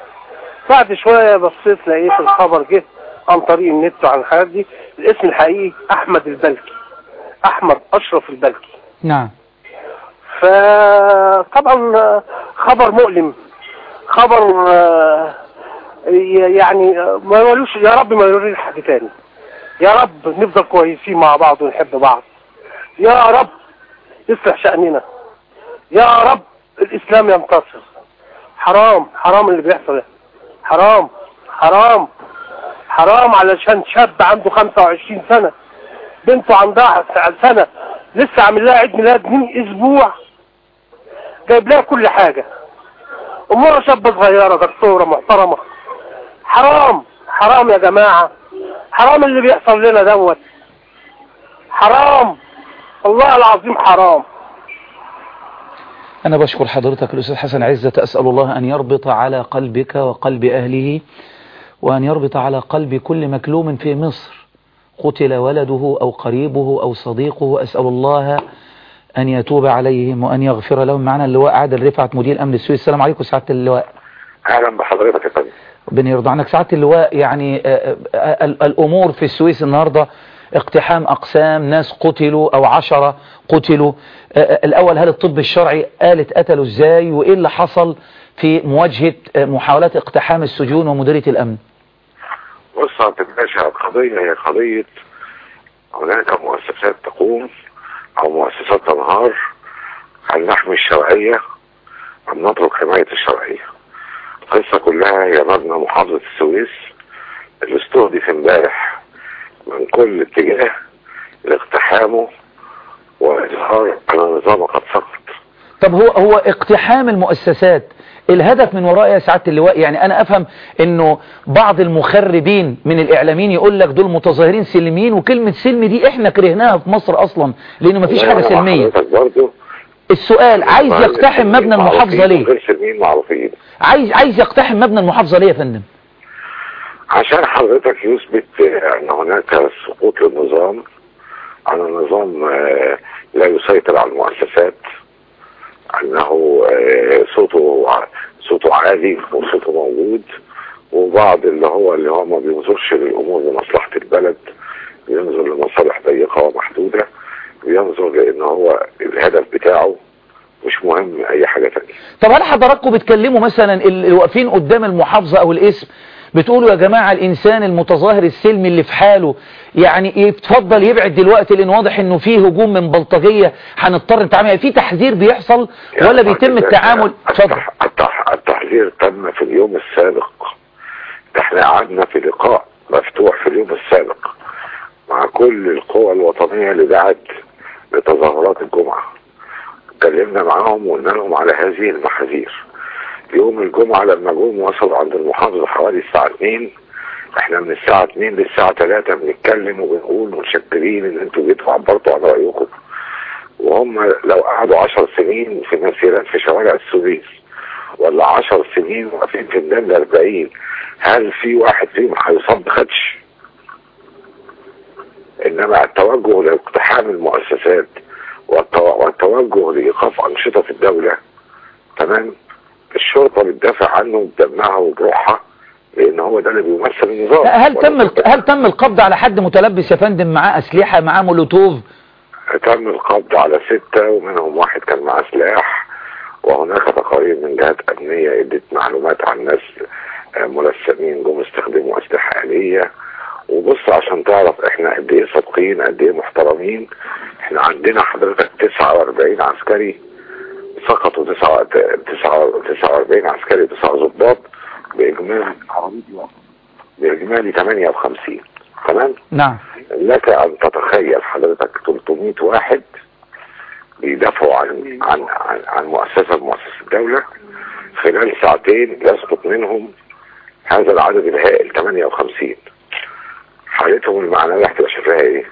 بعد شوية بصيت لقيت الخبر جه عن طريق النت وعن الحاجات دي. الاسم الحقيقي أحمد البلكي أحمد أشرف البلكي. نعم. فطبعا خبر مؤلم خبر يعني ما يقولوش يا رب ما يوري حد تاني. يا رب نفضل كويسين مع بعض ونحب بعض. يا رب يصلح شأننا. يا رب الإسلام ينتصر. حرام حرام اللي بيحصل. ده حرام حرام. حرام علشان شاب عنده 25 سنة. بنته عندها سنة. لسه عامل لها عيد ميلاد من أسبوع. جايب لها كل حاجة. أمورها شابة صغيرة دكتورة محترمة. حرام. حرام يا جماعة. حرام اللي بيحصل لنا دوت. حرام. والله العظيم حرام. أنا بشكر حضرتك الأستاذ حسن عزة. أسأل الله أن يربط على قلبك وقلب أهله وأن يربط على قلب كل مكلوم في مصر. قتل ولده أو قريبه أو صديقه. أسأل الله أن يتوب عليهم وأن يغفر لهم. معنا اللواء عادل رفعت مدير أمن السويس. السلام عليكم سعادة اللواء. أهلا بحضرتك يا ربنا يرضى عنك سعادة اللواء يعني آه، آه، ال- الأمور في السويس النهاردة اقتحام أقسام ناس قتلوا أو عشرة قتلوا. آه، آه، الأول هل الطب الشرعي قالت قتلوا إزاي؟ وإيه اللي حصل في مواجهة آه، محاولات اقتحام السجون ومديرية الأمن؟ بص يا عبد الباشا القضية هي قضية هناك مؤسسات تقوم أو مؤسسات تنهار. هل نحمي الشرعية أم نترك حماية الشرعية؟ القصة كلها هي مبنى محافظة السويس. اللي استهدف امبارح من كل اتجاه لاقتحامه وإظهار ان النظام قد سقط. طب هو هو اقتحام المؤسسات الهدف من وراء يا سعادة اللواء؟ يعني أنا أفهم أنه بعض المخربين من الإعلاميين يقول لك دول متظاهرين سلميين وكلمة سلم دي إحنا كرهناها في مصر أصلا لأنه مفيش حاجة سلمية. برضه السؤال عايز يقتحم مبنى المحافظة ليه؟ غير سلميين معروفين. عايز عايز يقتحم مبنى المحافظة ليه يا فندم؟ عشان حضرتك يثبت إن هناك سقوط للنظام. ان النظام آه، لا يسيطر على المؤسسات. أنه آه، صوته صوته عالي وصوته موجود. وبعض اللي هو اللي هو ما بينظرش للأمور لمصلحة البلد. بينظر لمصالح ضيقة ومحدودة. بينظر لأن هو الهدف بتاعه مش مهم أي حاجة تانية. طب هل حضراتكم بتكلموا مثلا اللي واقفين قدام المحافظة أو الاسم بتقولوا يا جماعة الإنسان المتظاهر السلمي اللي في حاله يعني يتفضل يبعد دلوقتي لأن واضح إنه فيه هجوم من بلطجية هنضطر نتعامل في تحذير بيحصل ولا بيتم التعامل؟ اتفضل. التح... التح... التحذير تم في اليوم السابق. إحنا قعدنا في لقاء مفتوح في اليوم السابق مع كل القوى الوطنية اللي دعت لتظاهرات الجمعة. اتكلمنا معاهم وقلنا لهم على هذه المحاذير يوم الجمعة لما جم وصلوا عند المحافظة حوالي الساعة 2 إحنا من الساعة 2 للساعة 3 بنتكلم وبنقول متشكرين إن أنتوا جيتوا عبرتوا عن رأيكم وهم لو قعدوا 10 سنين في مسيرات في شوارع السويس ولا 10 سنين واقفين في ميدان ال 40 هل في واحد فيهم هيصاب بخدش؟ إنما التوجه لاقتحام المؤسسات والتوجه لإيقاف أنشطة في الدولة. تمام؟ الشرطة بتدافع عنه بدمها وبروحها لأن هو ده اللي بيمثل النظام. هل تم هل تم القبض على حد متلبس يا فندم؟ معاه أسلحة معاه مولوتوف؟ تم القبض على ستة ومنهم واحد كان معاه سلاح. وهناك تقارير من جهات أمنية ادت معلومات عن ناس آه، ملثمين جم استخدموا أسلحة آلية. وبص عشان تعرف إحنا قد إيه صادقين قد إيه محترمين. إحنا عندنا حضرتك 49 عسكري سقطوا 9 49 عسكري وتسعة ضباط بإجمالي بإجمالي 58 تمام؟ نعم. لك أن تتخيل حضرتك 300 واحد بيدافعوا عن عن عن, عن مؤسسة من مؤسسات الدولة. خلال ساعتين يسقط منهم هذا العدد الهائل 58 حالتهم المعنويه هتبقى شايفاها إيه؟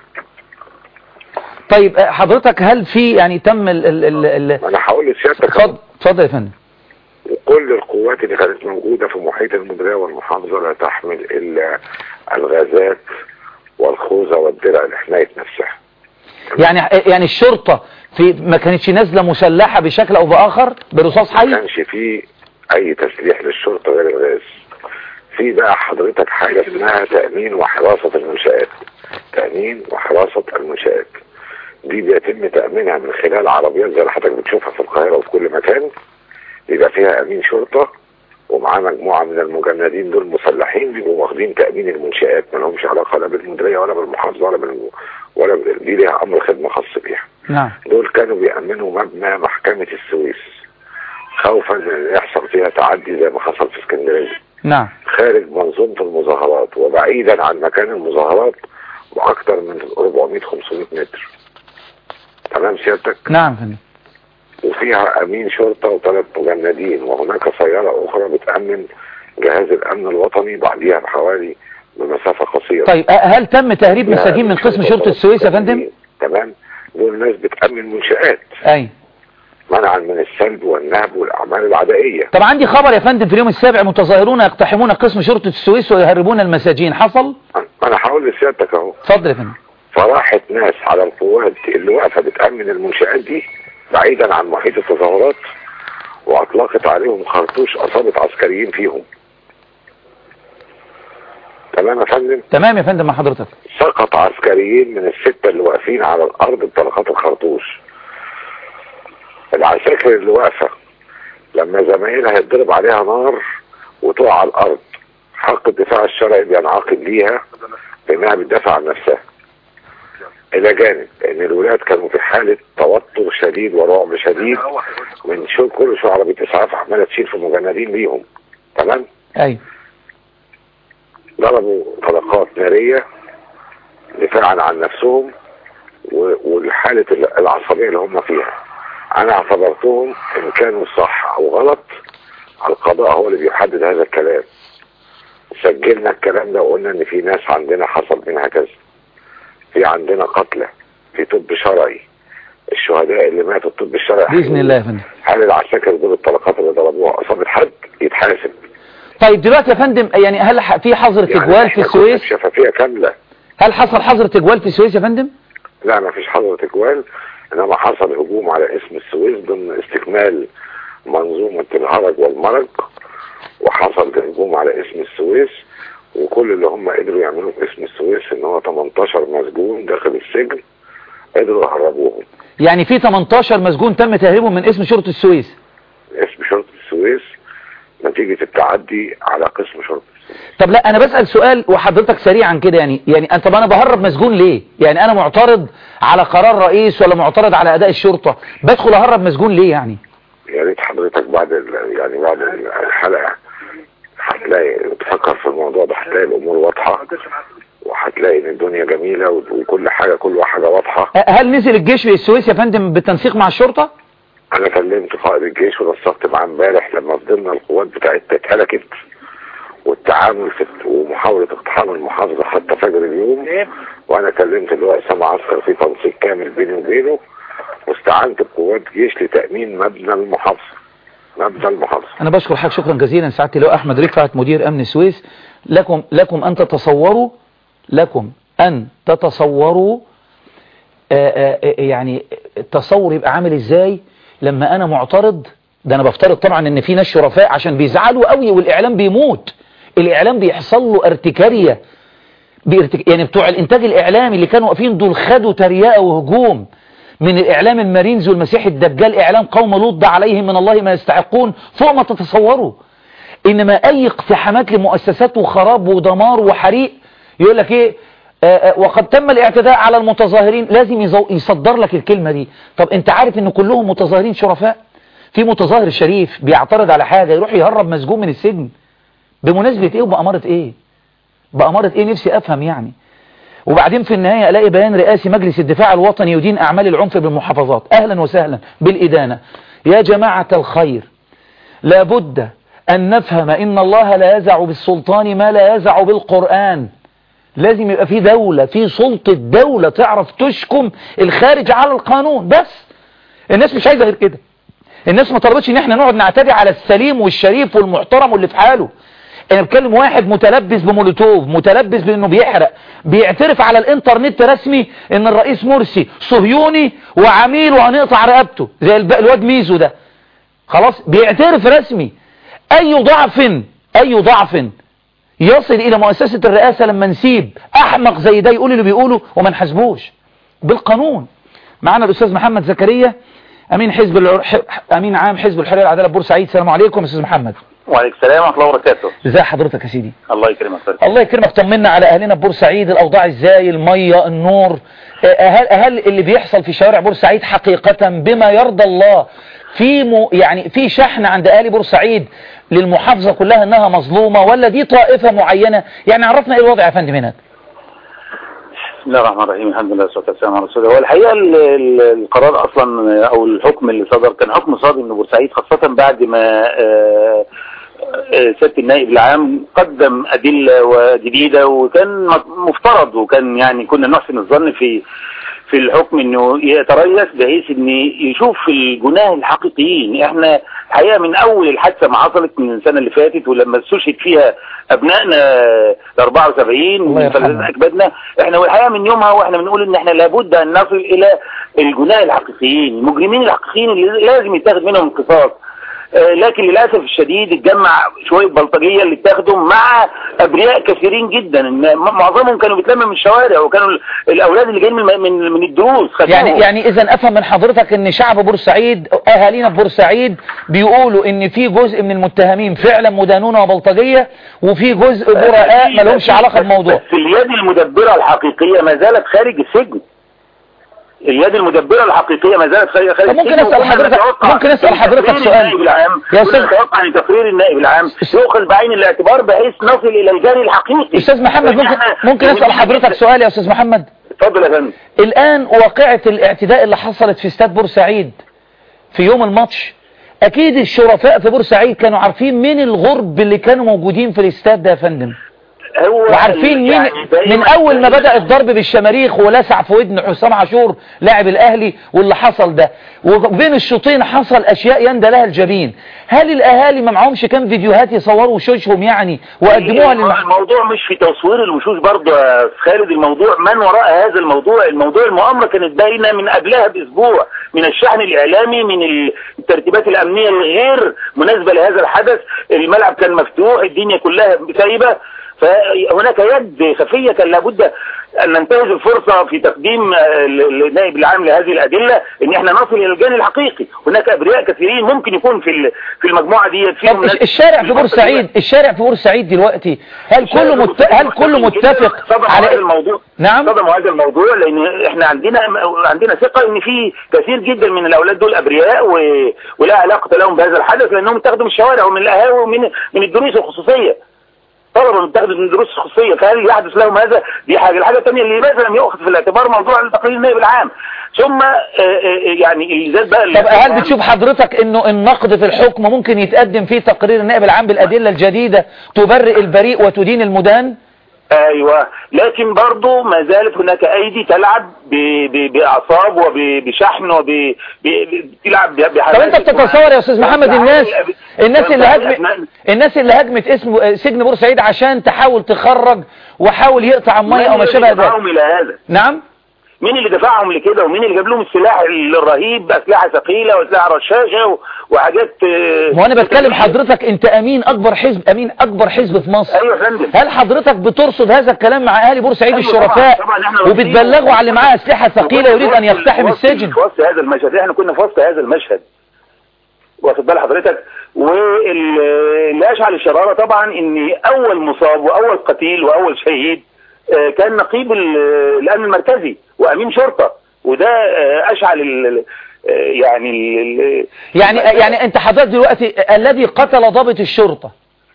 طيب آه، حضرتك هل في يعني تم ال ال ال ال ما أنا هقول لسيادتك اتفضل يا فندم. وكل القوات اللي كانت موجودة في محيط المديريه والمحافظة لا تحمل إلا الغازات والخوذة والدرع لحمايه نفسها. يعني يعني الشرطة في ما كانتش نازلة مسلحة بشكل أو بآخر برصاص ما حي كانش فيه أي تسليح للشرطة غير الغاز. في بقى حضرتك حاجة اسمها تأمين وحراسة المنشآت. تأمين وحراسة المنشآت. دي بيتم تأمينها من خلال عربيات زي اللي حضرتك بتشوفها في القاهرة وفي كل مكان. بيبقى فيها أمين شرطة ومعاه مجموعة من المجندين دول مسلحين بيبقوا واخدين تأمين المنشآت. ما لهمش علاقة لا بالمديرية ولا بالمحافظة ولا بال ولا دي ليها أمر خدمة خاص بيها. نعم. دول كانوا بيأمنوا مبنى محكمة السويس. خوفا إن يحصل فيها تعدي زي ما حصل في اسكندرية. نعم. خارج منظومة المظاهرات وبعيدا عن مكان المظاهرات باكثر من 400 500 متر. تمام سيادتك؟ نعم فندم. وفيها أمين شرطة وثلاث مجندين وهناك سيارة أخرى بتأمن جهاز الأمن الوطني بعديها بحوالي بمسافة قصيرة. طيب هل تم تهريب مساجين من قسم شرطة السويس يا فندم؟ تمام. دول ناس بتأمن منشآت. أي. منعا من السلب والنهب والأعمال العدائية. طب عندي خبر يا فندم في اليوم السابع متظاهرون يقتحمون قسم شرطة السويس ويهربون المساجين. حصل؟ أنا هقول لسيادتك أهو. اتفضل يا فندم. فراحت ناس على القوات اللي واقفة بتأمن المنشآت دي بعيدا عن محيط التظاهرات وأطلقت عليهم خرطوش اصابت عسكريين فيهم. تمام يا فندم؟ تمام يا فندم مع حضرتك. سقط عسكريين من الستة اللي واقفين على الأرض بطلقات الخرطوش. العساكر اللي واقفة. لما زمايلها يتضرب عليها نار وتقع على الأرض حق الدفاع الشرعي بينعقد ليها بأنها بتدافع عن نفسها. إلى جانب أن الولاد كانوا في حالة توتر شديد ورعب شديد من شو كل شو عربية إسعاف عمالة تشيل في مجندين ليهم. تمام؟ أيوه. ضربوا طلقات نارية دفاعا عن نفسهم و- والحالة ال- العصبية اللي هم فيها. أنا اعتبرتهم إن كانوا صح أو غلط القضاء هو اللي بيحدد هذا الكلام. سجلنا الكلام ده وقلنا إن في ناس عندنا حصل منها كذا في عندنا قتلى في طب شرعي. الشهداء اللي ماتوا الطب الشرعي بإذن الله يا فندم. هل العساكر دول الطلقات اللي ضربوها اصابت حد؟ يتحاسب. طيب دلوقتي يا فندم يعني هل في حظر تجوال في السويس بشفافية كاملة. هل حصل حظر تجوال في السويس يا فندم؟ لا ما فيش حظر تجوال. إنما حصل هجوم على اسم السويس ضمن استكمال منظومة الهرج والمرج وحصل هجوم على اسم السويس وكل اللي هم قدروا يعملوه في اسم السويس إن هو 18 مسجون داخل السجن قدروا يهربوهم. يعني في 18 مسجون تم تهريبهم من اسم شرطة السويس؟ اسم نتيجة التعدي على قسم شرطة طب لا أنا بسأل سؤال وحضرتك سريعا كده يعني يعني طب أنا بهرب مسجون ليه؟ يعني أنا معترض على قرار رئيس ولا معترض على أداء الشرطة؟ بدخل أهرب مسجون ليه يعني؟ يا ريت حضرتك بعد يعني بعد الحلقة هتلاقي تفكر في الموضوع ده هتلاقي الأمور واضحة وهتلاقي إن الدنيا جميلة وكل حاجة كل حاجة واضحة. هل نزل الجيش السويس يا فندم بالتنسيق مع الشرطة؟ أنا كلمت قائد الجيش ونسقت معاه امبارح لما فضلنا القوات بتاعتنا اتهلكت والتعامل في ومحاولة اقتحام المحافظة حتى فجر اليوم. وأنا كلمت اللواء اسامة عسكر في تنسيق كامل بيني وبينه واستعنت بقوات جيش لتأمين مبنى المحافظة. مبنى المحافظة. أنا بشكر حضرتك شكرا جزيلا. سعادة اللواء أحمد رفعت مدير أمن السويس لكم لكم أن تتصوروا لكم أن تتصوروا آآ آآ يعني التصور يبقى عامل إزاي؟ لما أنا معترض ده أنا بفترض طبعا إن في ناس شرفاء عشان بيزعلوا قوي والإعلام بيموت. الإعلام بيحصل له ارتكارية. بيرتك... يعني بتوع الإنتاج الإعلامي اللي كانوا واقفين دول خدوا تريقة وهجوم من الإعلام المارينز والمسيح الدجال إعلام قوم لوط عليهم من الله ما يستحقون. فوق ما تتصوروا. إنما أي اقتحامات لمؤسسات وخراب ودمار وحريق يقول لك آه وقد تم الاعتداء على المتظاهرين. لازم. يصدر لك الكلمة دي. طب انت عارف ان كلهم متظاهرين شرفاء؟ في متظاهر شريف بيعترض على حاجة يروح يهرب مسجون من السجن. بمناسبة إيه وبأمارة إيه؟ بأمارة إيه؟ نفسي افهم يعني. وبعدين في النهاية الاقي بيان رئاسي مجلس الدفاع الوطني يدين أعمال العنف بالمحافظات. أهلا وسهلا. بالإدانة. يا جماعة الخير لابد أن نفهم إن الله لا يزع بالسلطان ما لا يزع بالقرآن. لازم يبقى في دولة في سلطة دولة تعرف تشكم الخارج على القانون. بس الناس مش عايزة غير كده. الناس ما طلبتش إن إحنا نقعد نعتدي على السليم والشريف والمحترم واللي في حاله. أنا بتكلم واحد متلبس بمولوتوف متلبس بإنه بيحرق بيعترف على الإنترنت رسمي إن الرئيس مرسي صهيوني وعميل وهنقطع رقبته زي الواد ميزو ده. خلاص؟ بيعترف رسمي. أي ضعف أي ضعف يصل إلى مؤسسة الرئاسة لما نسيب أحمق زي ده يقول اللي بيقوله وما نحاسبوش. بالقانون. معنا الأستاذ محمد زكريا أمين حزب أمين عام حزب الحرية والعدالة بورسعيد السلام عليكم يا أستاذ محمد. وعليكم السلام ورحمة الله وبركاته. ازي حضرتك يا سيدي؟ الله يكرمك. الله يكرمك. طمنا على أهلنا ببورسعيد الأوضاع إزاي؟ المية النور. آه، هل هل اللي بيحصل في شوارع بورسعيد حقيقة بما يرضى الله. في م... يعني في شحن عند اهالي بورسعيد للمحافظة كلها إنها مظلومة ولا دي طائفة معينة؟ يعني عرفنا إيه الوضع يا فندم هناك. بسم الله الرحمن الرحيم. الحمد لله والصلاة والسلام على رسول الله هو الحقيقة ال- ال- القرار أصلا أو الحكم اللي صدر كان حكم صادم من بورسعيد خاصة بعد ما آه، آه، سيادة النائب العام قدم أدلة جديده وكان مفترض وكان يعني كنا نحسن الظن في في الحكم إنه يتريث بحيث إن يشوف الجناه الحقيقيين. إحنا الحقيقة من أول الحادثة ما حصلت من السنة اللي فاتت ولما استشهد فيها أبنائنا ال 74 الله من يرحمه. فلذات أكبادنا إحنا والحقيقة من يومها وإحنا بنقول إن إحنا لابد أن نصل إلى الجناه الحقيقيين. المجرمين الحقيقيين اللي لازم يتاخد منهم القصاص آه، لكن للأسف الشديد اتجمع شوية بلطجية اللي اتاخدوا مع أبرياء كثيرين جدا. إن معظمهم كانوا بيتلموا من الشوارع وكانوا ال- الأولاد اللي جايين من من, من الدروس. يعني يعني اذا أفهم من حضرتك إن شعب بورسعيد أهالينا في بورسعيد بيقولوا إن في جزء من المتهمين فعلا مدانون وبلطجية وفي جزء براء ما لهمش علاقة بالموضوع. بس اليد المدبرة الحقيقية ما زالت خارج السجن. اليد المدبرة الحقيقية ما زالت خارج خارج ممكن وكنا حضرتك- ممكن إن حضرتك سؤال؟ يا كنا أستاذ- نتوقع إن تقرير النائب العام يؤخذ بعين الاعتبار بحيث نصل إلى الجاني الحقيقي. أستاذ محمد ممكن ممكن أسأل حضرتك سؤال يا أستاذ محمد؟ اتفضل يا فندم. الآن واقعة الاعتداء اللي حصلت في استاد بورسعيد في يوم الماتش أكيد الشرفاء في بورسعيد كانوا عارفين مين الغرب اللي كانوا موجودين في الاستاد ده يا فندم. وعارفين مين يعني من أول ما بدأ الضرب بالشماريخ ولسع في ودن حسام عاشور لاعب الأهلي واللي حصل ده. وبين الشوطين حصل أشياء يندى لها الجبين. هل الأهالي ما معهمش كام فيديوهات يصوروا وشوشهم يعني وقدموها للمحكمة الموضوع مش في تصوير الوشوش برضه يا خالد. الموضوع من وراء هذا الموضوع؟ الموضوع المؤامرة كانت باينة من قبلها بأسبوع من الشحن الإعلامي من الترتيبات الأمنية الغير مناسبة لهذا الحدث. الملعب كان مفتوح الدنيا كلها سايبة. فهناك يد خفية كان لابد أن ننتهز الفرصة في تقديم آه، النائب العام لهذه الأدلة إن إحنا نصل إلى الجانب الحقيقي. هناك أبرياء كثيرين ممكن يكون في في المجموعة ديت فيهم ناس- الشارع في بورسعيد الشارع في بورسعيد دلوقتي هل كله مت... هل كله متفق على هذا الموضوع. نعم. صدموا هذا الموضوع لأن إحنا عندنا عندنا ثقة إن في كثير جدا من الأولاد دول أبرياء و... ولا علاقة لهم بهذا الحدث لأنهم اتاخدوا من الشوارع ومن القهاوي ومن من الدروس الخصوصية. طلبة متاخدة من الدروس الخصوصية فهل يحدث لهم هذا؟ دي حاجة. الحاجة الثانية اللي لماذا لم يؤخذ في الاعتبار موضوع تقرير النائب العام ثم آه، آه، يعني اللي زاد بقى طب هل بتشوف حضرتك إنه النقد في الحكم ممكن يتقدم فيه تقرير النائب العام بالأدلة الجديدة تبرئ البريء وتدين المدان؟ أيوه. لكن برضه ما زالت هناك أيدي تلعب بأعصاب وبشحن وبتلعب طب أنت بتتصور يا أستاذ محمد الناس الناس اللي هجمت الناس اللي هجمت اسم سجن بورسعيد عشان تحاول تخرج وحاول يقطع الميه أو ما شابه ذلك. نعم؟ مين اللي دفعهم لكده ومين اللي جاب لهم السلاح الرهيب أسلحة ثقيلة واسلحه رشاشة وحاجات آه، ما أنا بتكلم حضرتك أنت أمين أكبر حزب أمين أكبر حزب في مصر. أيوه يا فندم. هل حضرتك بترصد هذا الكلام مع اهالي بورسعيد أيوة الشرفاء؟ وبتبلغوا على اللي معاه أسلحة ثقيلة يريد أن يقتحم السجن؟ في وسط هذا المشهد. إحنا كنا في وسط هذا المشهد. واخد بال حضرتك؟ واللي اشعل الشرارة طبعا ان أول مصاب وأول قتيل وأول شهيد كان نقيب ال- الأمن المركزي وأمين شرطة وده آه، أشعل آه، يعني ال- يعني يعني أنت حضرتك دلوقتي الذي قتل ضابط الشرطة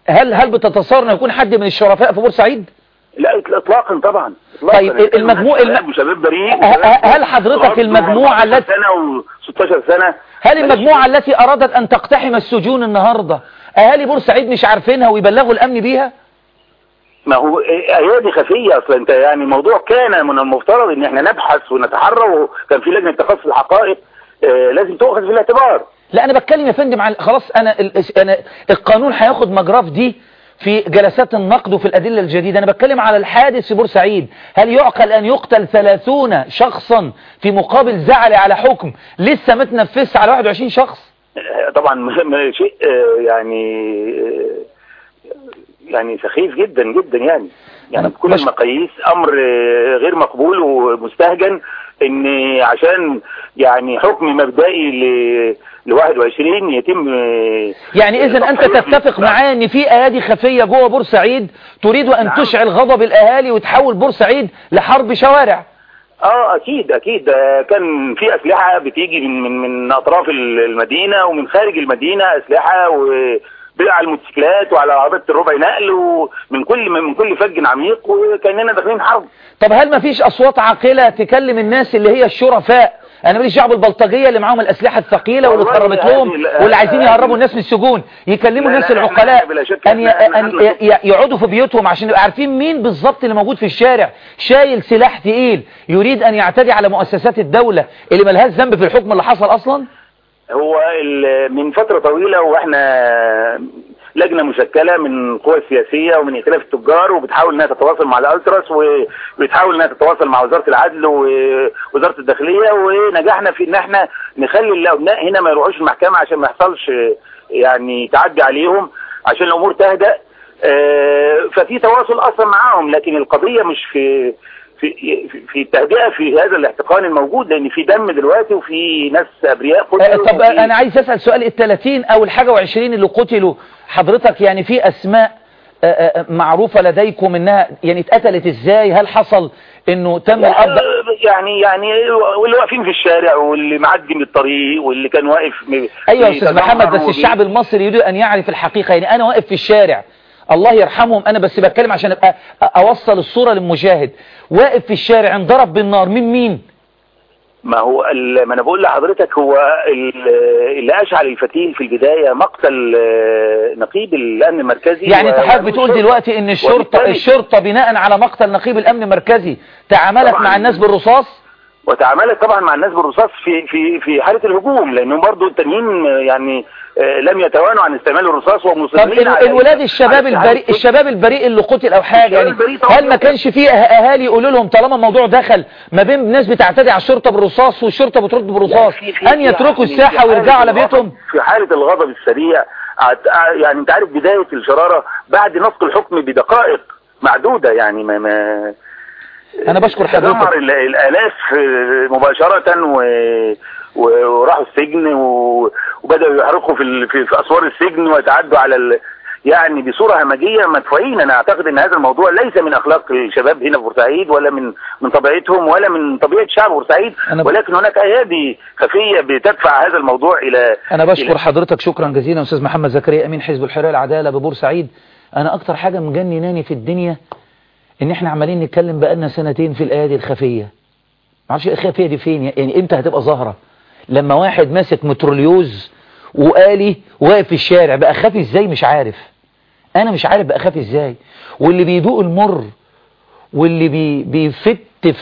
هل هل بتتصور إنه يكون حد من الشرفاء في بورسعيد؟ لا اطلاقا طبعا إطلاقاً. طيب، المجموع- شباب الم- وشباب بريء هل حضرتك المجموعة التي- سنة و16 سنة. هل المجموعة التي أرادت أن تقتحم السجون النهارده أهالي بورسعيد مش عارفينها ويبلغوا الأمن بيها؟ ما هو ايادي خفية أصلا. أنت يعني الموضوع كان من المفترض إن إحنا نبحث ونتحرى وكان في لجنة تخصص الحقائق آه، لازم تؤخذ في الاعتبار. لا أنا بتكلم يا فندم عن خلاص أنا أنا القانون هياخد مجراه دي في جلسات النقد وفي الأدلة الجديدة. أنا بتكلم على الحادث في بورسعيد. هل يعقل أن يقتل 30 شخصا في مقابل زعل على حكم لسه ما تنفذش على 21 شخص؟ آه، طبعا شيء آه، يعني يعني سخيف جدا جدا يعني يعني بكل المقاييس أمر آه، غير مقبول ومستهجن إن عشان يعني حكم مبدئي ل ل 21 يتم آه، يعني اذا أنت تتفق فيه. معاه إن في ايادي خفية جوه بورسعيد تريد أن نعم. تشعل غضب الأهالي وتحول بورسعيد لحرب شوارع آه أكيد أكيد آه، كان في أسلحة بتيجي من من من أطراف ال- المدينة ومن خارج المدينة أسلحة وعلى الموتوسيكلات وعلى عربية الربع نقل ومن كل من كل فج عميق وكأننا داخلين حرب. طب هل ما فيش أصوات عاقلة تكلم الناس اللي هي الشرفاء؟ أنا ماليش دعوة بالبلطجية اللي معاهم الأسلحة الثقيلة واللي اتخربت لهم هذه ال- واللي عايزين يهربوا الناس من السجون يكلموا الناس العقلاء أن أن يقعدوا في بيوتهم عشان يبقى عارفين مين بالظبط اللي موجود في الشارع. شايل سلاح تقيل يريد أن يعتدي على مؤسسات الدولة اللي ملهاش ذنب في الحكم اللي حصل أصلا؟ هو من فترة طويلة وإحنا لجنة مشكلة من القوى السياسية ومن ائتلاف التجار وبتحاول إنها تتواصل مع الألتراس وبتحاول إنها تتواصل مع وزارة العدل ووزارة الداخلية ونجحنا في إن إحنا نخلي الأبناء هنا ما يروحوش المحكمة عشان ما يحصلش يعني تعدي عليهم عشان الأمور تهدأ. آه، ففي تواصل أصلا معاهم لكن القضية مش في في في- في التهدئه في هذا الاحتقان الموجود لأن في دم دلوقتي وفي ناس أبرياء آه، قتلوا طب وفي- أنا عايز أسأل سؤال ال 30 أو الحاجة و20 اللي قتلوا حضرتك يعني في أسماء آه، آه، معروفة لديكم إنها يعني اتقتلت إزاي؟ هل حصل إنه تم القبض؟ يعني يعني واللي واقفين في الشارع واللي معدي من الطريق واللي كان واقف أيوه يا أستاذ محمد بس الشعب المصري يريد أن يعرف الحقيقة يعني أنا واقف في الشارع الله يرحمهم أنا بس بتكلم عشان أبقى أوصل الصورة للمشاهد واقف في الشارع انضرب بالنار من مين ما هو ما أنا بقول لحضرتك هو ال- اللي أشعل الفتيل في البداية مقتل آه، نقيب الأمن المركزي يعني أنت و- حضرتك بتقول. دلوقتي إن الشرطة وبالتالي- الشرطة بناء على مقتل نقيب الأمن المركزي تعاملت. مع الناس بالرصاص وتعاملت طبعا مع الناس بالرصاص في في في حالة الهجوم لأنهم برضو التانيين يعني آه، لم يتوانوا عن استعمال الرصاص طب ومصرين على- الولاد الشباب البريء الشباب البريء اللي قتل أو حاجة يعني. هل ما كانش فيه أه- أهالي يقولوا لهم طالما الموضوع دخل ما بين ناس بتعتدي على الشرطة بالرصاص والشرطة بترد بالرصاص في- في- أن يتركوا يعني الساحة في ويرجعوا على بيتهم في حالة الغضب السريع يعني أنت عارف بداية الشرارة بعد نطق الحكم بدقائق معدودة يعني ما ما أنا بشكر حضرتك. الآلاف آه، مباشرة و و- وراحوا السجن و- وبدأوا يحرقوا في في في أسوار السجن ويتعدوا على ال... يعني بصورة همجية مدفوعين. أنا أعتقد إن هذا الموضوع ليس من أخلاق الشباب هنا في بورسعيد ولا من من طبيعتهم ولا من طبيعة شعب بورسعيد. أنا ب- ولكن هناك أيادي خفية بتدفع هذا الموضوع إلى أنا بشكر إلى- حضرتك. شكرا جزيلا. أستاذ محمد زكريا أمين حزب الحريه العدالة ببورسعيد. أنا أكتر حاجة مجنناني في الدنيا إن إحنا عمالين نتكلم بقالنا سنتين في الايادي الخفية. معرفش الخفية دي فين يعني إمتى هتبقى ظاهرة؟ لما واحد ماسك متروليوز وآلي واقف في الشارع بقى خفي إزاي؟ مش عارف. أنا مش عارف بقى خفي إزاي. واللي بيدوق المر واللي بي بيفت في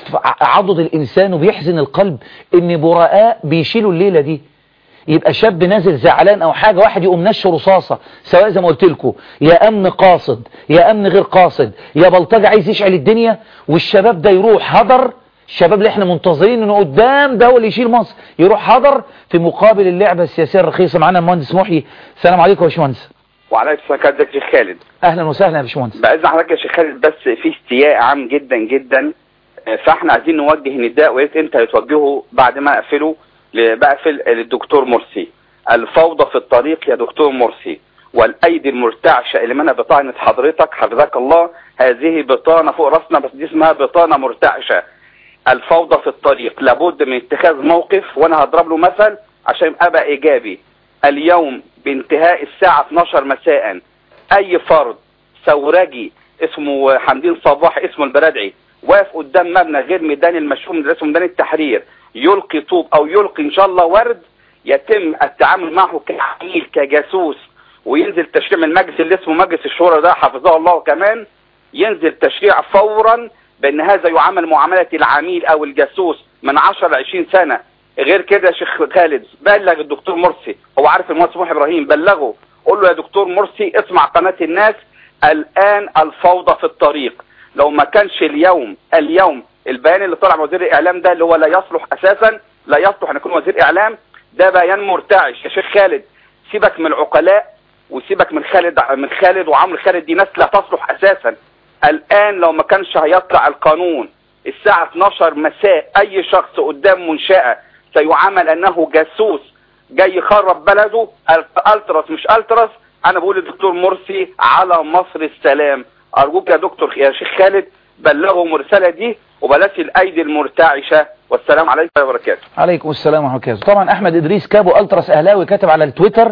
عضد الإنسان وبيحزن القلب إن براء بيشيلوا الليلة دي. يبقى شاب نازل زعلان أو حاجة واحد يقوم نش رصاصة سواء زي ما قلت لكم يا أمن قاصد يا أمن غير قاصد يا بلطجي عايز يشعل الدنيا والشباب ده يروح هدر الشباب اللي إحنا منتظرين إنه قدام ده هو اللي يشيل مصر يروح هدر في مقابل اللعبة السياسية الرخيصة. معانا المهندس محيي السلام عليكم يا باشمهندس. وعليكم السلام. يا شيخ خالد. أهلا وسهلا يا باشمهندس. بأذن حضرتك يا شيخ خالد بس في استياء عام جدا جدا فإحنا عايزين نوجه نداء ويا ريت أنت هتوجهه بعد ما أقفله. بقفل للدكتور مرسي. الفوضى في الطريق يا دكتور مرسي والأيدي المرتعشة اللي منها بطانة حضرتك حفظك الله هذه بطانة فوق راسنا بس دي اسمها بطانة مرتعشة. الفوضى في الطريق لابد من اتخاذ موقف وأنا هضرب له مثل عشان أبقى إيجابي. اليوم بانتهاء الساعة 12 مساء أي فرد ثورجي اسمه حمدين صباح اسمه البرادعي واقف قدام مبنى غير ميدان اللي اسمه ميدان التحرير. يلقي طوب أو يلقي إن شاء الله ورد يتم التعامل معه كعميل كجاسوس. وينزل تشريع من المجلس اللي اسمه مجلس الشورى ده حفظه الله كمان. ينزل تشريع فورا بأن هذا يعامل معاملة العميل أو الجاسوس من 10 ل 20 سنة. غير كده يا شيخ خالد بلغ الدكتور مرسي. هو عارف المهندس محي إبراهيم بلغه. قول له يا دكتور مرسي اسمع قناة الناس الآن الفوضى في الطريق. لو ما كانش اليوم اليوم البيان اللي طلع وزير الإعلام ده اللي هو لا يصلح أساسا لا يصلح أن يكون وزير إعلام ده بيان مرتعش. يا شيخ خالد سيبك من العقلاء وسيبك من خالد من خالد وعمرو خالد دي ناس لا تصلح أساسا. الآن لو ما كانش هيطلع القانون الساعة 12 مساء أي شخص قدام منشأة سيعامل أنه جاسوس جاي يخرب بلده التراس مش ألتراس أنا بقول للدكتور مرسي على مصر السلام. أرجوك يا دكتور يا شيخ خالد بلغهم الرسالة دي وبلاش الأيدي المرتعشة. والسلام عليكم وبركاته. عليكم السلام ورحمة الله طبعا أحمد إدريس كابو ألتراس أهلاوي كتب على التويتر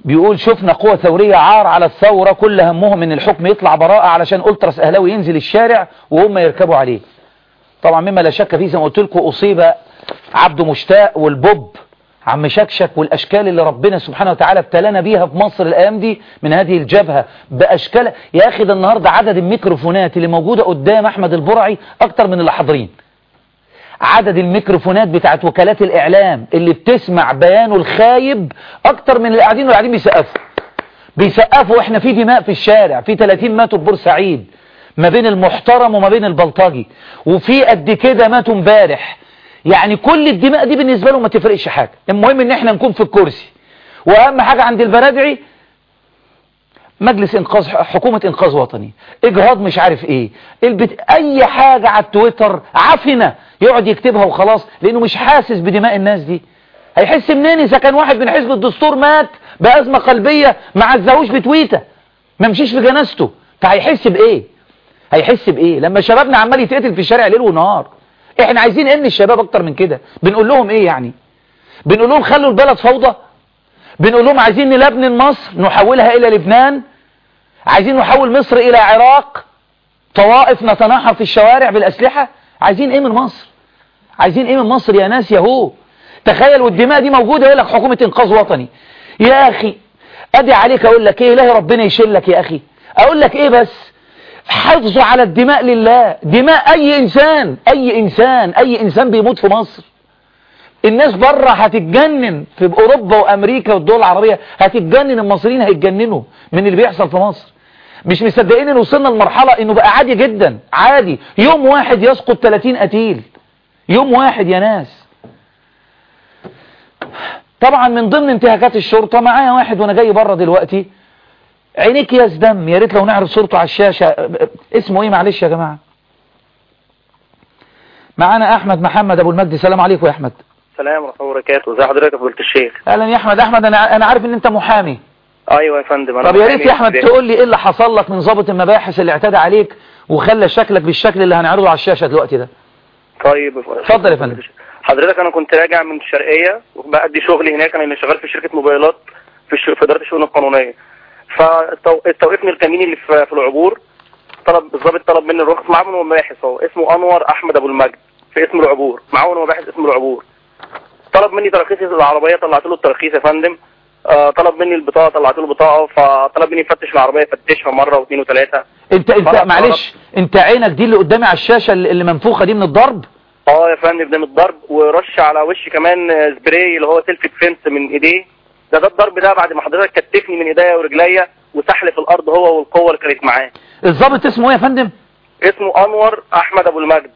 بيقول شفنا قوة ثورية عار على الثورة كل همهم إن الحكم يطلع براءة علشان ألتراس أهلاوي ينزل الشارع وهم يركبوا عليه. طبعا مما لا شك فيه زي ما قلت لكم أصيب عبد مشتاق والبوب. عم شكشك والأشكال اللي ربنا سبحانه وتعالى ابتلانا بيها في مصر الأيام دي من هذه الجبهة بأشكال. يا أخي ده النهاردة عدد الميكروفونات اللي موجودة قدام أحمد البرعي أكتر من اللي حاضرين عدد الميكروفونات بتاعت وكالات الإعلام اللي بتسمع بيانه الخايب أكتر من اللي قاعدين واللي قاعدين بيسقفوا. بيسقفوا وإحنا في دماء في الشارع في 30 ماتوا في بورسعيد ما بين المحترم وما بين البلطجي. وفي قد كده ماتوا امبارح. يعني كل الدماء دي بالنسبة له ما تفرقش حاجة. المهم إن إحنا نكون في الكرسي. وأهم حاجة عند البرادعي مجلس إنقاذ حكومة إنقاذ وطني. إجهاض مش عارف إيه. البت... أي حاجة على التويتر عفنة يقعد يكتبها وخلاص لأنه مش حاسس بدماء الناس دي. هيحس منين إذا كان واحد من حزب الدستور مات بأزمة قلبية ما عزهوش بتويتة؟ ما مشيش في جنازته. فهيحس بإيه؟ هيحس بإيه؟ لما شبابنا عمال يتقتل في الشارع ليل ونهار. إحنا عايزين ان الشباب أكتر من كده. بنقول لهم إيه يعني؟ بنقول لهم خلوا البلد فوضى. بنقول لهم عايزين نلبنن مصر نحولها إلى لبنان. عايزين نحول مصر إلى عراق. طوائف نتناحر في الشوارع بالأسلحة. عايزين إيه من مصر؟ عايزين إيه من مصر يا ناس يهو تخيل والدماء دي موجودة. يقول لك حكومة إنقاذ وطني. يا أخي أدي عليك أقول لك إيه؟ إلهي ربنا يشيلك يا أخي. أقول لك إيه بس؟ حافظوا على الدماء لله. دماء أي إنسان أي إنسان أي إنسان بيموت في مصر. الناس بره هتتجنن في أوروبا وأمريكا والدول العربية هتتجنن المصريين هيتجننوا من اللي بيحصل في مصر. مش مصدقين إن وصلنا لمرحلة إنه بقى عادي جدا عادي. يوم واحد يسقط 30 قتيل. يوم واحد يا ناس. طبعا من ضمن انتهاكات الشرطة معايا واحد وأنا جاي بره دلوقتي. عينيك يا دم يا ريت لو نعرض صورته على الشاشة. اسمه إيه معلش يا جماعة؟ معانا أحمد محمد أبو المجد السلام عليكم يا أحمد. السلام ورحمة الله وبركاته. ازي حضرتك يا فضيلة الشيخ؟ أهلا يا أحمد. أحمد أنا أنا عارف إن أنت محامي. أيوه يا فندم أنا طب يا ريت يا أحمد؟ تقول لي إيه اللي حصل لك من ضابط المباحث اللي اعتدى عليك وخلى شكلك بالشكل اللي هنعرضه على الشاشة دلوقتي ده؟ طيب اتفضل يا فندم. حضرتك أنا كنت راجع من الشرقية وبأدي شغلي هناك. أنا اللي شغال في شركة موبايلات في إدارة الشؤون القانونية. فاستوقفني الكمين اللي في في العبور طلب الضابط طلب مني الرخص معاون مباحث هو. اسمه أنور أحمد أبو المجد في اسم العبور. معاون مباحث اسم العبور. طلب مني ترخيص العربية طلعت له الترخيص يا فندم. آه طلب مني البطاقة طلعت له البطاقة فطلب مني يفتش العربية فتشها مرة واثنين وثلاثة. انت انت معلش انت عينك دي اللي قدامي على الشاشة اللي منفوخة دي من الضرب؟ آه يا فندم ده من الضرب ورش على وشي كمان آه، سبراي اللي هو self defense من ايديه. ده ده الضرب ده بعد ما حضرتك كتفني من ايديا ورجليا وسحل في الأرض هو والقوة اللي كانت معاه. الضابط اسمه إيه يا فندم؟ اسمه أنور أحمد أبو المجد.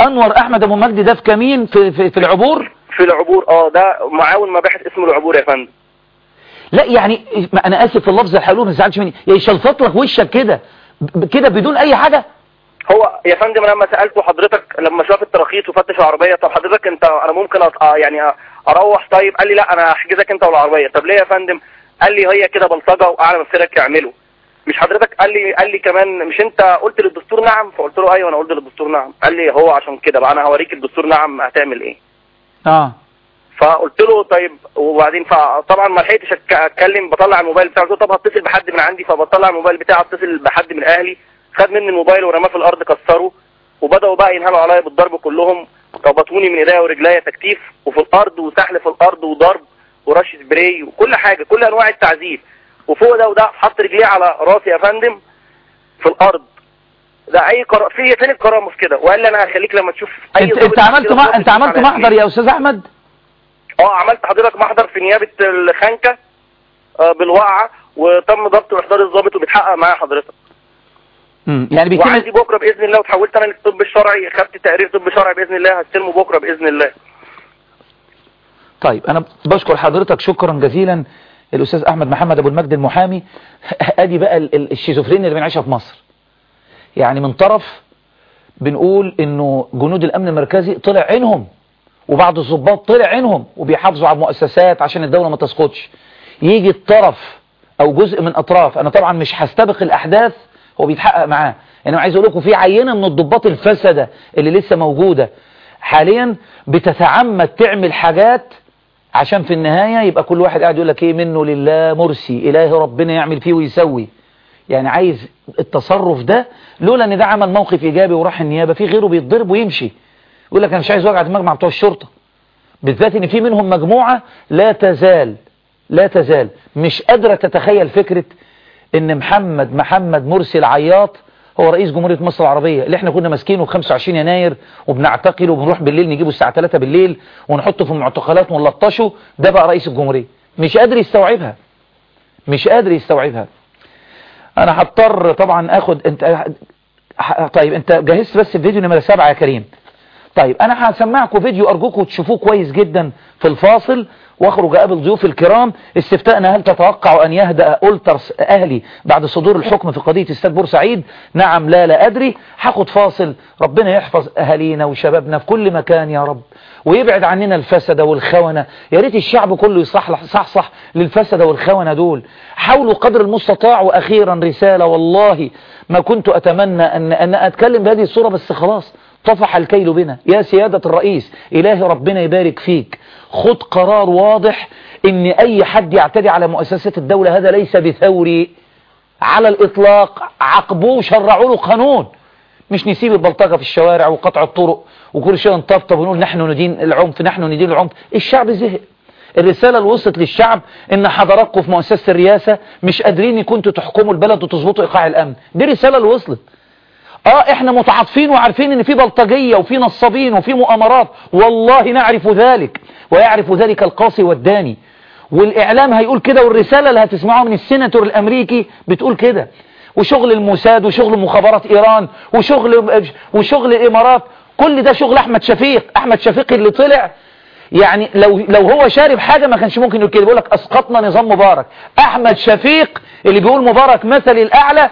أنور أحمد أبو مجدي ده في كمين؟ في في, في العبور؟ في العبور آه ده معاون مباحث اسمه العبور يا فندم. لا يعني أنا آسف في اللفظ الحلو ما تزعلش مني. يشلفط لك وشك كده كده بدون أي حاجة؟ هو يا فندم أنا لما سالته حضرتك لما شاف التراخيص وفتش العربية طب حضرتك أنت أنا ممكن أط... آه يعني أروح؟ طيب قال لي لا أنا هحجزك أنت والعربية. طب ليه يا فندم؟ قال لي هي كده بلطجة وأعلى مفسرك يعمله مش حضرتك؟ قال لي قال لي كمان مش أنت قلت للدستور نعم؟ فقلت له أيوه أنا قلت للدستور نعم. قال لي هو عشان كده بقى أنا هوريك الدستور نعم هتعمل إيه. آه. فقلت له طيب وبعدين فطبعا ما لحقتش أتكلم بطلع الموبايل بتاعه. طب هتصل بحد من عندي؟ فبطلع الموبايل بتاعه اتصل بحد من أهلي. خد مني الموبايل ورماه في الأرض كسره وبدأوا بقى ينهلوا عليا بالضرب كلهم. ربطوني من إيديا ورجليا تكتيف وفي الأرض وسحل في الأرض وضرب ورش سبراي وكل حاجة كل أنواع التعذيب. وفوق ده وده حط رجليه على راسي يا فندم في الأرض. ده أي قرار في فين الكرامه في كده. وقال لي أنا هخليك لما تشوف أي انت أنت عملت ما أنت عملت محضر. يا أستاذ أحمد؟ آه عملت حضرتك محضر في نيابة الخنكة آه، بالوقعة وتم ضبط وإحضار الضابط وبيتحقق معايا حضرتك. يعني وعندي بيتم بكرة بإذن الله وتحولت أنا للطب الشرعي خدت تقرير طب شرعي بإذن الله هستلمه بكرة بإذن الله. طيب أنا بشكر حضرتك شكرا جزيلا الأستاذ أحمد محمد أبو المجد المحامي. أدي بقى ال- ال- الشيزوفرينيا اللي بنعيشها في مصر. يعني من طرف بنقول إنه جنود الأمن المركزي طلع عينهم وبعض الضباط طلع عينهم وبيحافظوا على المؤسسات عشان الدولة ما تسقطش. يجي الطرف أو جزء من أطراف أنا طبعا مش هستبق الأحداث هو بيتحقق معاه. أنا عايز أقول لكم في عينة من الضباط الفسدة اللي لسه موجودة. حاليا بتتعمد تعمل حاجات عشان في النهاية يبقى كل واحد قاعد يقول لك إيه منه لله مرسي إله ربنا يعمل فيه ويسوي. يعني عايز التصرف ده لولا إن ده عمل موقف إيجابي وراح النيابة في غيره بيتضرب ويمشي. يقول لك أنا مش عايز وجع دماغ مع بتوع الشرطة. بالذات إن في منهم مجموعة لا تزال لا تزال مش قادرة تتخيل فكرة إن محمد محمد مرسي العياط هو رئيس جمهورية مصر العربية اللي إحنا كنا ماسكينه في 25 يناير وبنعتقله وبنروح بالليل نجيبه الساعة 3 بالليل ونحطه في المعتقلات ونلطشه ده بقى رئيس الجمهورية. مش قادر يستوعبها. مش قادر يستوعبها. أنا هضطر طبعا اخد انت طيب أنت جهزت بس الفيديو نمرة سبعة يا كريم. طيب أنا هسمعكم فيديو أرجوكم تشوفوه كويس جدا في الفاصل. واخرج اقابل ضيوف الكرام استفتاءنا هل تتوقع أن يهدأ أولترس أهلي بعد صدور الحكم في قضية استاد بورسعيد نعم لا لا أدري. هاخد فاصل. ربنا يحفظ أهالينا وشبابنا في كل مكان يا رب. ويبعد عننا الفسدة والخونة. يا ريت الشعب كله يصحصح صحصح للفسدة والخونة دول. حاولوا قدر المستطاع وأخيرا رسالة والله ما كنت أتمنى ان أن أتكلم بهذه الصورة بس خلاص. طفح الكيل بنا. يا سيادة الرئيس إلهي ربنا يبارك فيك. خد قرار واضح إن أي حد يعتدي على مؤسسات الدولة هذا ليس بثوري. على الإطلاق عاقبوه شرعوا له قانون. مش نسيب البلطجة في الشوارع وقطع الطرق وكل شيء نطبطب ونقول نحن ندين العنف نحن ندين العنف. الشعب زهق. الرسالة اللي وصلت للشعب إن حضراتكم في مؤسسة الرئاسة مش قادرين كنتوا تحكموا البلد وتظبطوا إيقاع الأمن. دي الرسالة اللي وصلت آه إحنا متعاطفين وعارفين إن في بلطجية وفي نصابين وفي مؤامرات. والله نعرف ذلك ويعرف ذلك القاصي والداني. والإعلام هيقول كده والرسالة اللي هتسمعوها من السيناتور الأمريكي بتقول كده. وشغل الموساد وشغل مخابرات إيران وشغل وشغل الامارات كل ده شغل أحمد شفيق. أحمد شفيق اللي طلع. يعني لو لو هو شارب حاجة ما كانش ممكن يقول كده. بيقول لك أسقطنا نظام مبارك. أحمد شفيق اللي بيقول مبارك مثلي الأعلى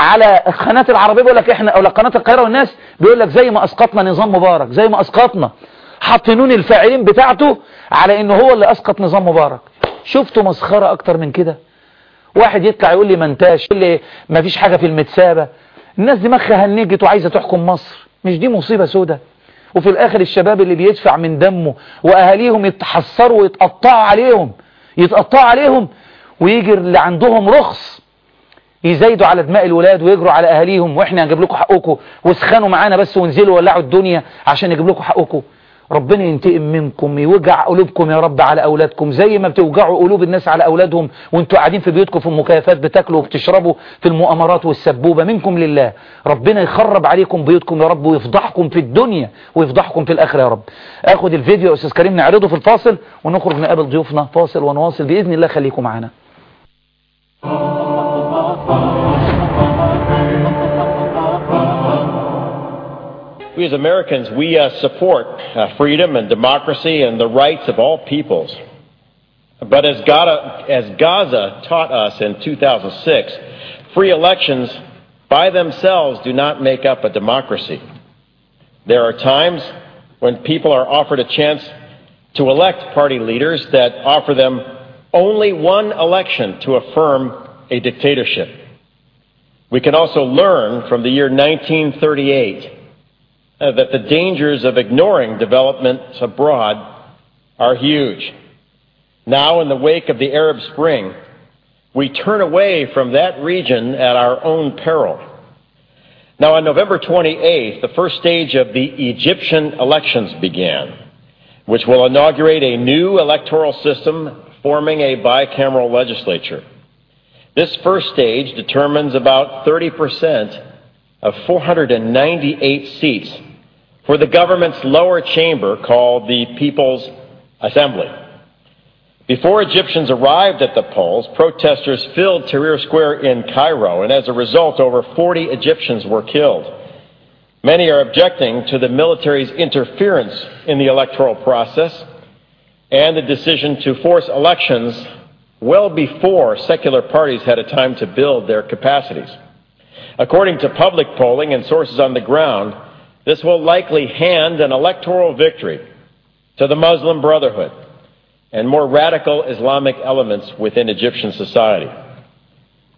على القناة العربية بيقول لك إحنا أو قناة القاهرة والناس بيقول لك زي ما أسقطنا نظام مبارك زي ما أسقطنا. حط نون الفاعلين بتاعته على إنه هو اللي أسقط نظام مبارك. شفتوا مسخرة أكتر من كده؟ واحد يطلع يقول لي ما انتاش يقول لي ما فيش حاجة في المتسابة. الناس دماغها هنجت وعايزة تحكم مصر. مش دي مصيبة سودة؟ وفي الآخر الشباب اللي بيدفع من دمه وأهاليهم يتحسروا ويتقطعوا عليهم يتقطعوا عليهم ويجي اللي عندهم رخص يزايدوا على دماء الولاد ويجروا على أهاليهم وإحنا هنجيب لكم حقكم واسخنوا معانا بس وانزلوا ولعوا الدنيا عشان نجيب لكم حقكم ربنا ينتقم منكم يوجع قلوبكم يا رب على أولادكم زي ما بتوجعوا قلوب الناس على أولادهم وانتوا قاعدين في بيوتكم في المكيفات بتاكلوا وبتشربوا في المؤامرات والسبوبة. منكم لله. ربنا يخرب عليكم بيوتكم يا رب ويفضحكم في الدنيا ويفضحكم في الآخرة يا رب. آخد الفيديو يا أستاذ كريم نعرضه في الفاصل ونخرج نقابل ضيوفنا فاصل ونواصل. بإذن الله خليكم معانا We as Americans, we uh, support uh, freedom and democracy and the rights of all peoples. But as Gaza, as Gaza taught us in 2006, free elections by themselves do not make up a democracy. There are times when people are offered a chance to elect party leaders that offer them only one election to affirm a dictatorship. We can also learn from the year 1938 uh, Uh, that the dangers of ignoring developments abroad are huge. Now, in the wake of the Arab Spring, we turn away from that region at our own peril. Now, on November 28th, the first stage of the Egyptian elections began, which will inaugurate a new electoral system forming a bicameral legislature. This first stage determines about 30% of 498 seats for the government's lower chamber called the People's Assembly. Before Egyptians arrived at the polls, protesters filled Tahrir Square in Cairo, and as a result, over 40 Egyptians were killed. Many are objecting to the military's interference in the electoral process and the decision to force elections well before secular parties had a time to build their capacities. According to public polling and sources on the ground, this will likely hand an electoral victory to the Muslim Brotherhood and more radical Islamic elements within Egyptian society.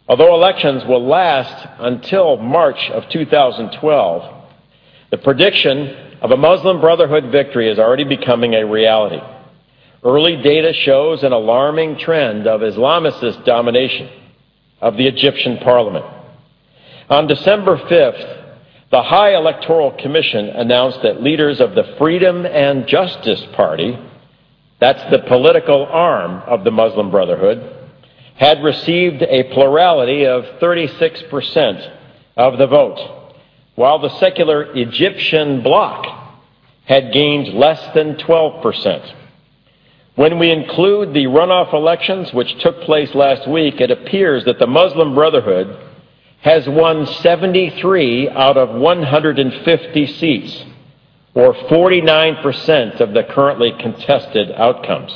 Although elections will last until March of 2012, the prediction of a Muslim Brotherhood victory is already becoming a reality. Early data shows an alarming trend of Islamicist domination of the Egyptian parliament. On December 5th, the High Electoral Commission announced that leaders of the Freedom and Justice Party, that's the political arm of the Muslim Brotherhood, had received a plurality of 36% of the vote, while the secular Egyptian bloc had gained less than 12%. When we include the runoff elections, which took place last week, it appears that the Muslim Brotherhood has won 73 out of 150 seats, or 49% of the currently contested outcomes.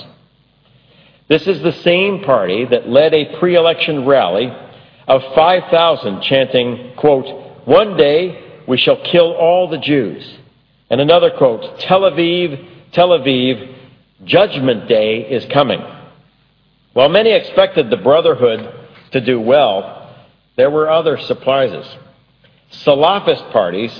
This is the same party that led a pre election rally of 5,000 chanting, quote, One day we shall kill all the Jews. And another quote, Tel Aviv, Tel Aviv, Judgment Day is coming. While many expected the Brotherhood to do well, there were other surprises. Salafist parties,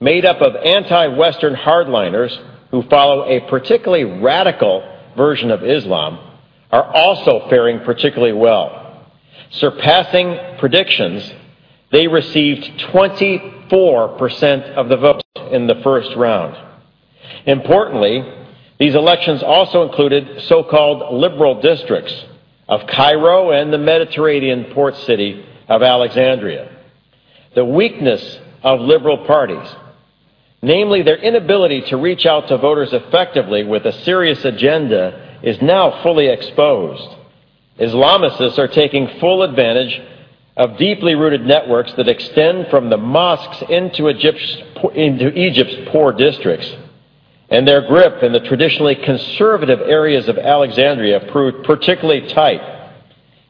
made up of anti Western hardliners who follow a particularly radical version of Islam, are also faring particularly well. Surpassing predictions, they received 24% of the votes in the first round. Importantly, these elections also included so called liberal districts of Cairo and the Mediterranean port city of Alexandria. The weakness of liberal parties, namely their inability to reach out to voters effectively with a serious agenda, is now fully exposed. Islamicists are taking full advantage of deeply rooted networks that extend from the mosques into Egypt's, into Egypt's poor districts and their grip in the traditionally conservative areas of Alexandria proved particularly tight.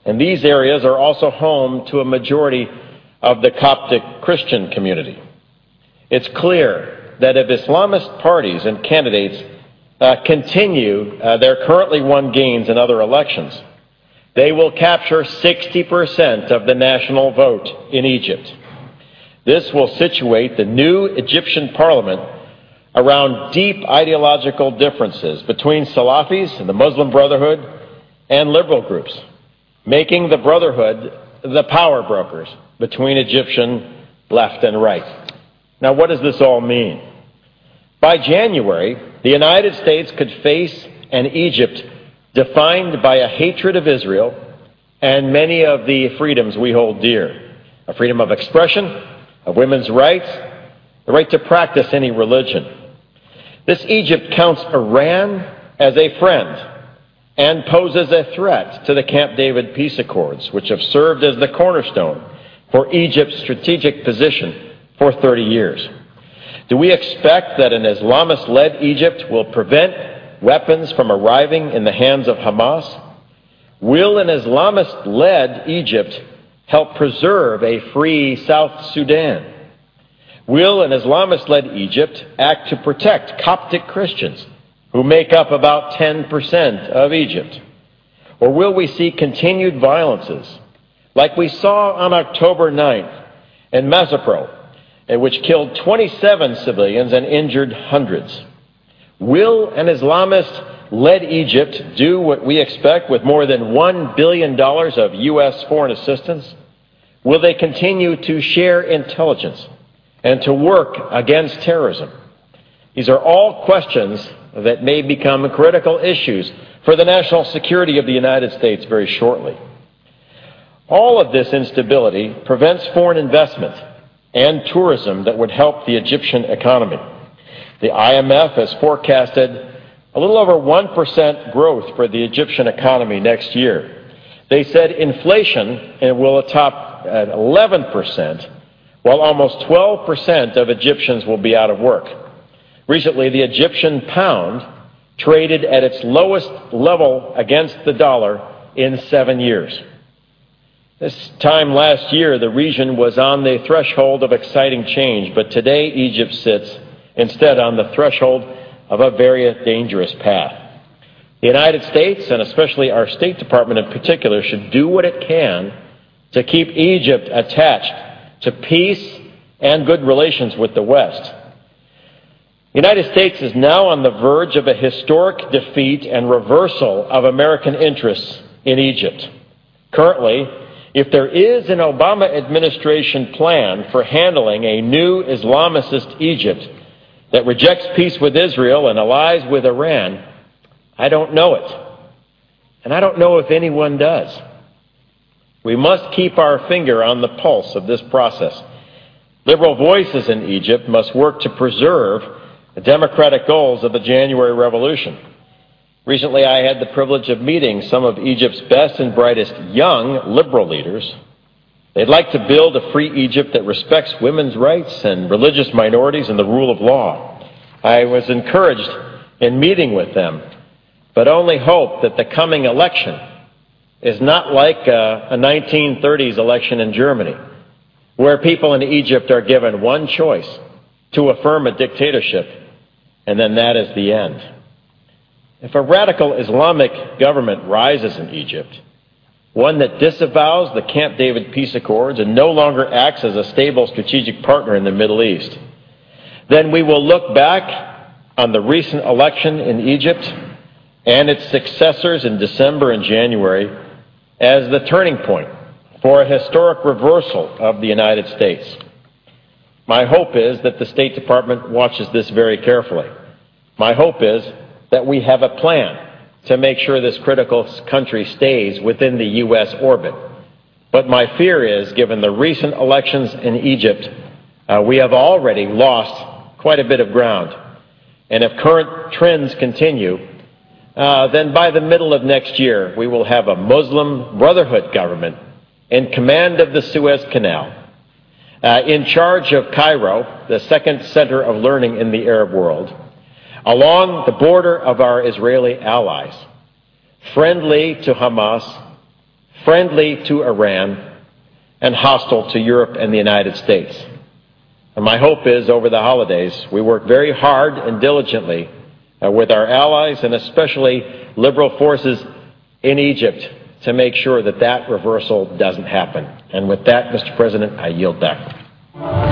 And these areas are also home to a majority of the Coptic Christian community. It's clear that if Islamist parties and candidates uh, continue uh, their currently won gains in other elections, they will capture 60% of the national vote in Egypt. This will situate the new Egyptian parliament around deep ideological differences between Salafis and the Muslim Brotherhood and liberal groups, making the Brotherhood the power brokers between Egyptian left and right. Now, what does this all mean? By January, the United States could face an Egypt defined by a hatred of Israel and many of the freedoms we hold dear a freedom of expression, of women's rights, the right to practice any religion. This Egypt counts Iran as a friend and poses a threat to the Camp David peace accords, which have served as the cornerstone for Egypt's strategic position for 30 years. Do we expect that an Islamist led Egypt will prevent weapons from arriving in the hands of Hamas? Will an Islamist led Egypt help preserve a free South Sudan? Will an Islamist led Egypt act to protect Coptic Christians who make up about 10% of Egypt? Or will we see continued violences like we saw on October 9th in Mesopro, which killed 27 civilians and injured hundreds? Will an Islamist led Egypt do what we expect with more than $1 billion of U.S. foreign assistance? Will they continue to share intelligence? and to work against terrorism. These are all questions that may become critical issues for the national security of the United States very shortly. All of this instability prevents foreign investment and tourism that would help the Egyptian economy. The IMF has forecasted a little over 1% growth for the Egyptian economy next year. They said inflation will top at 11% while almost 12% of Egyptians will be out of work. Recently, the Egyptian pound traded at its lowest level against the dollar in seven years. This time last year, the region was on the threshold of exciting change, but today Egypt sits instead on the threshold of a very dangerous path. The United States, and especially our State Department in particular, should do what it can to keep Egypt attached to peace and good relations with the West. The United States is now on the verge of a historic defeat and reversal of American interests in Egypt. Currently, if there is an Obama administration plan for handling a new Islamicist Egypt that rejects peace with Israel and allies with Iran, I don't know it. And I don't know if anyone does. We must keep our finger on the pulse of this process. Liberal voices in Egypt must work to preserve the democratic goals of the January Revolution. Recently, I had the privilege of meeting some of Egypt's best and brightest young liberal leaders. They'd like to build a free Egypt that respects women's rights and religious minorities and the rule of law. I was encouraged in meeting with them, but only hope that the coming election is not like uh, a, a 1930s election in Germany, where people in Egypt are given one choice to affirm a dictatorship, and then that is the end. If a radical Islamic government rises in Egypt, one that disavows the Camp David peace accords and no longer acts as a stable strategic partner in the Middle East, then we will look back on the recent election in Egypt and its successors in December and January as the turning point for a historic reversal of the United States. My hope is that the State Department watches this very carefully. My hope is that we have a plan to make sure this critical country stays within the U.S. orbit. But my fear is, given the recent elections in Egypt, uh, we have already lost quite a bit of ground. And if current trends continue, uh, then by the middle of next year, we will have a Muslim Brotherhood government in command of the Suez Canal, uh, in charge of Cairo, the second center of learning in the Arab world, along the border of our Israeli allies, friendly to Hamas, friendly to Iran, and hostile to Europe and the United States. And my hope is over the holidays, we work very hard and diligently uh, with our allies and especially liberal forces in Egypt to make sure that that reversal doesn't happen. And with that, Mr. President, I yield back.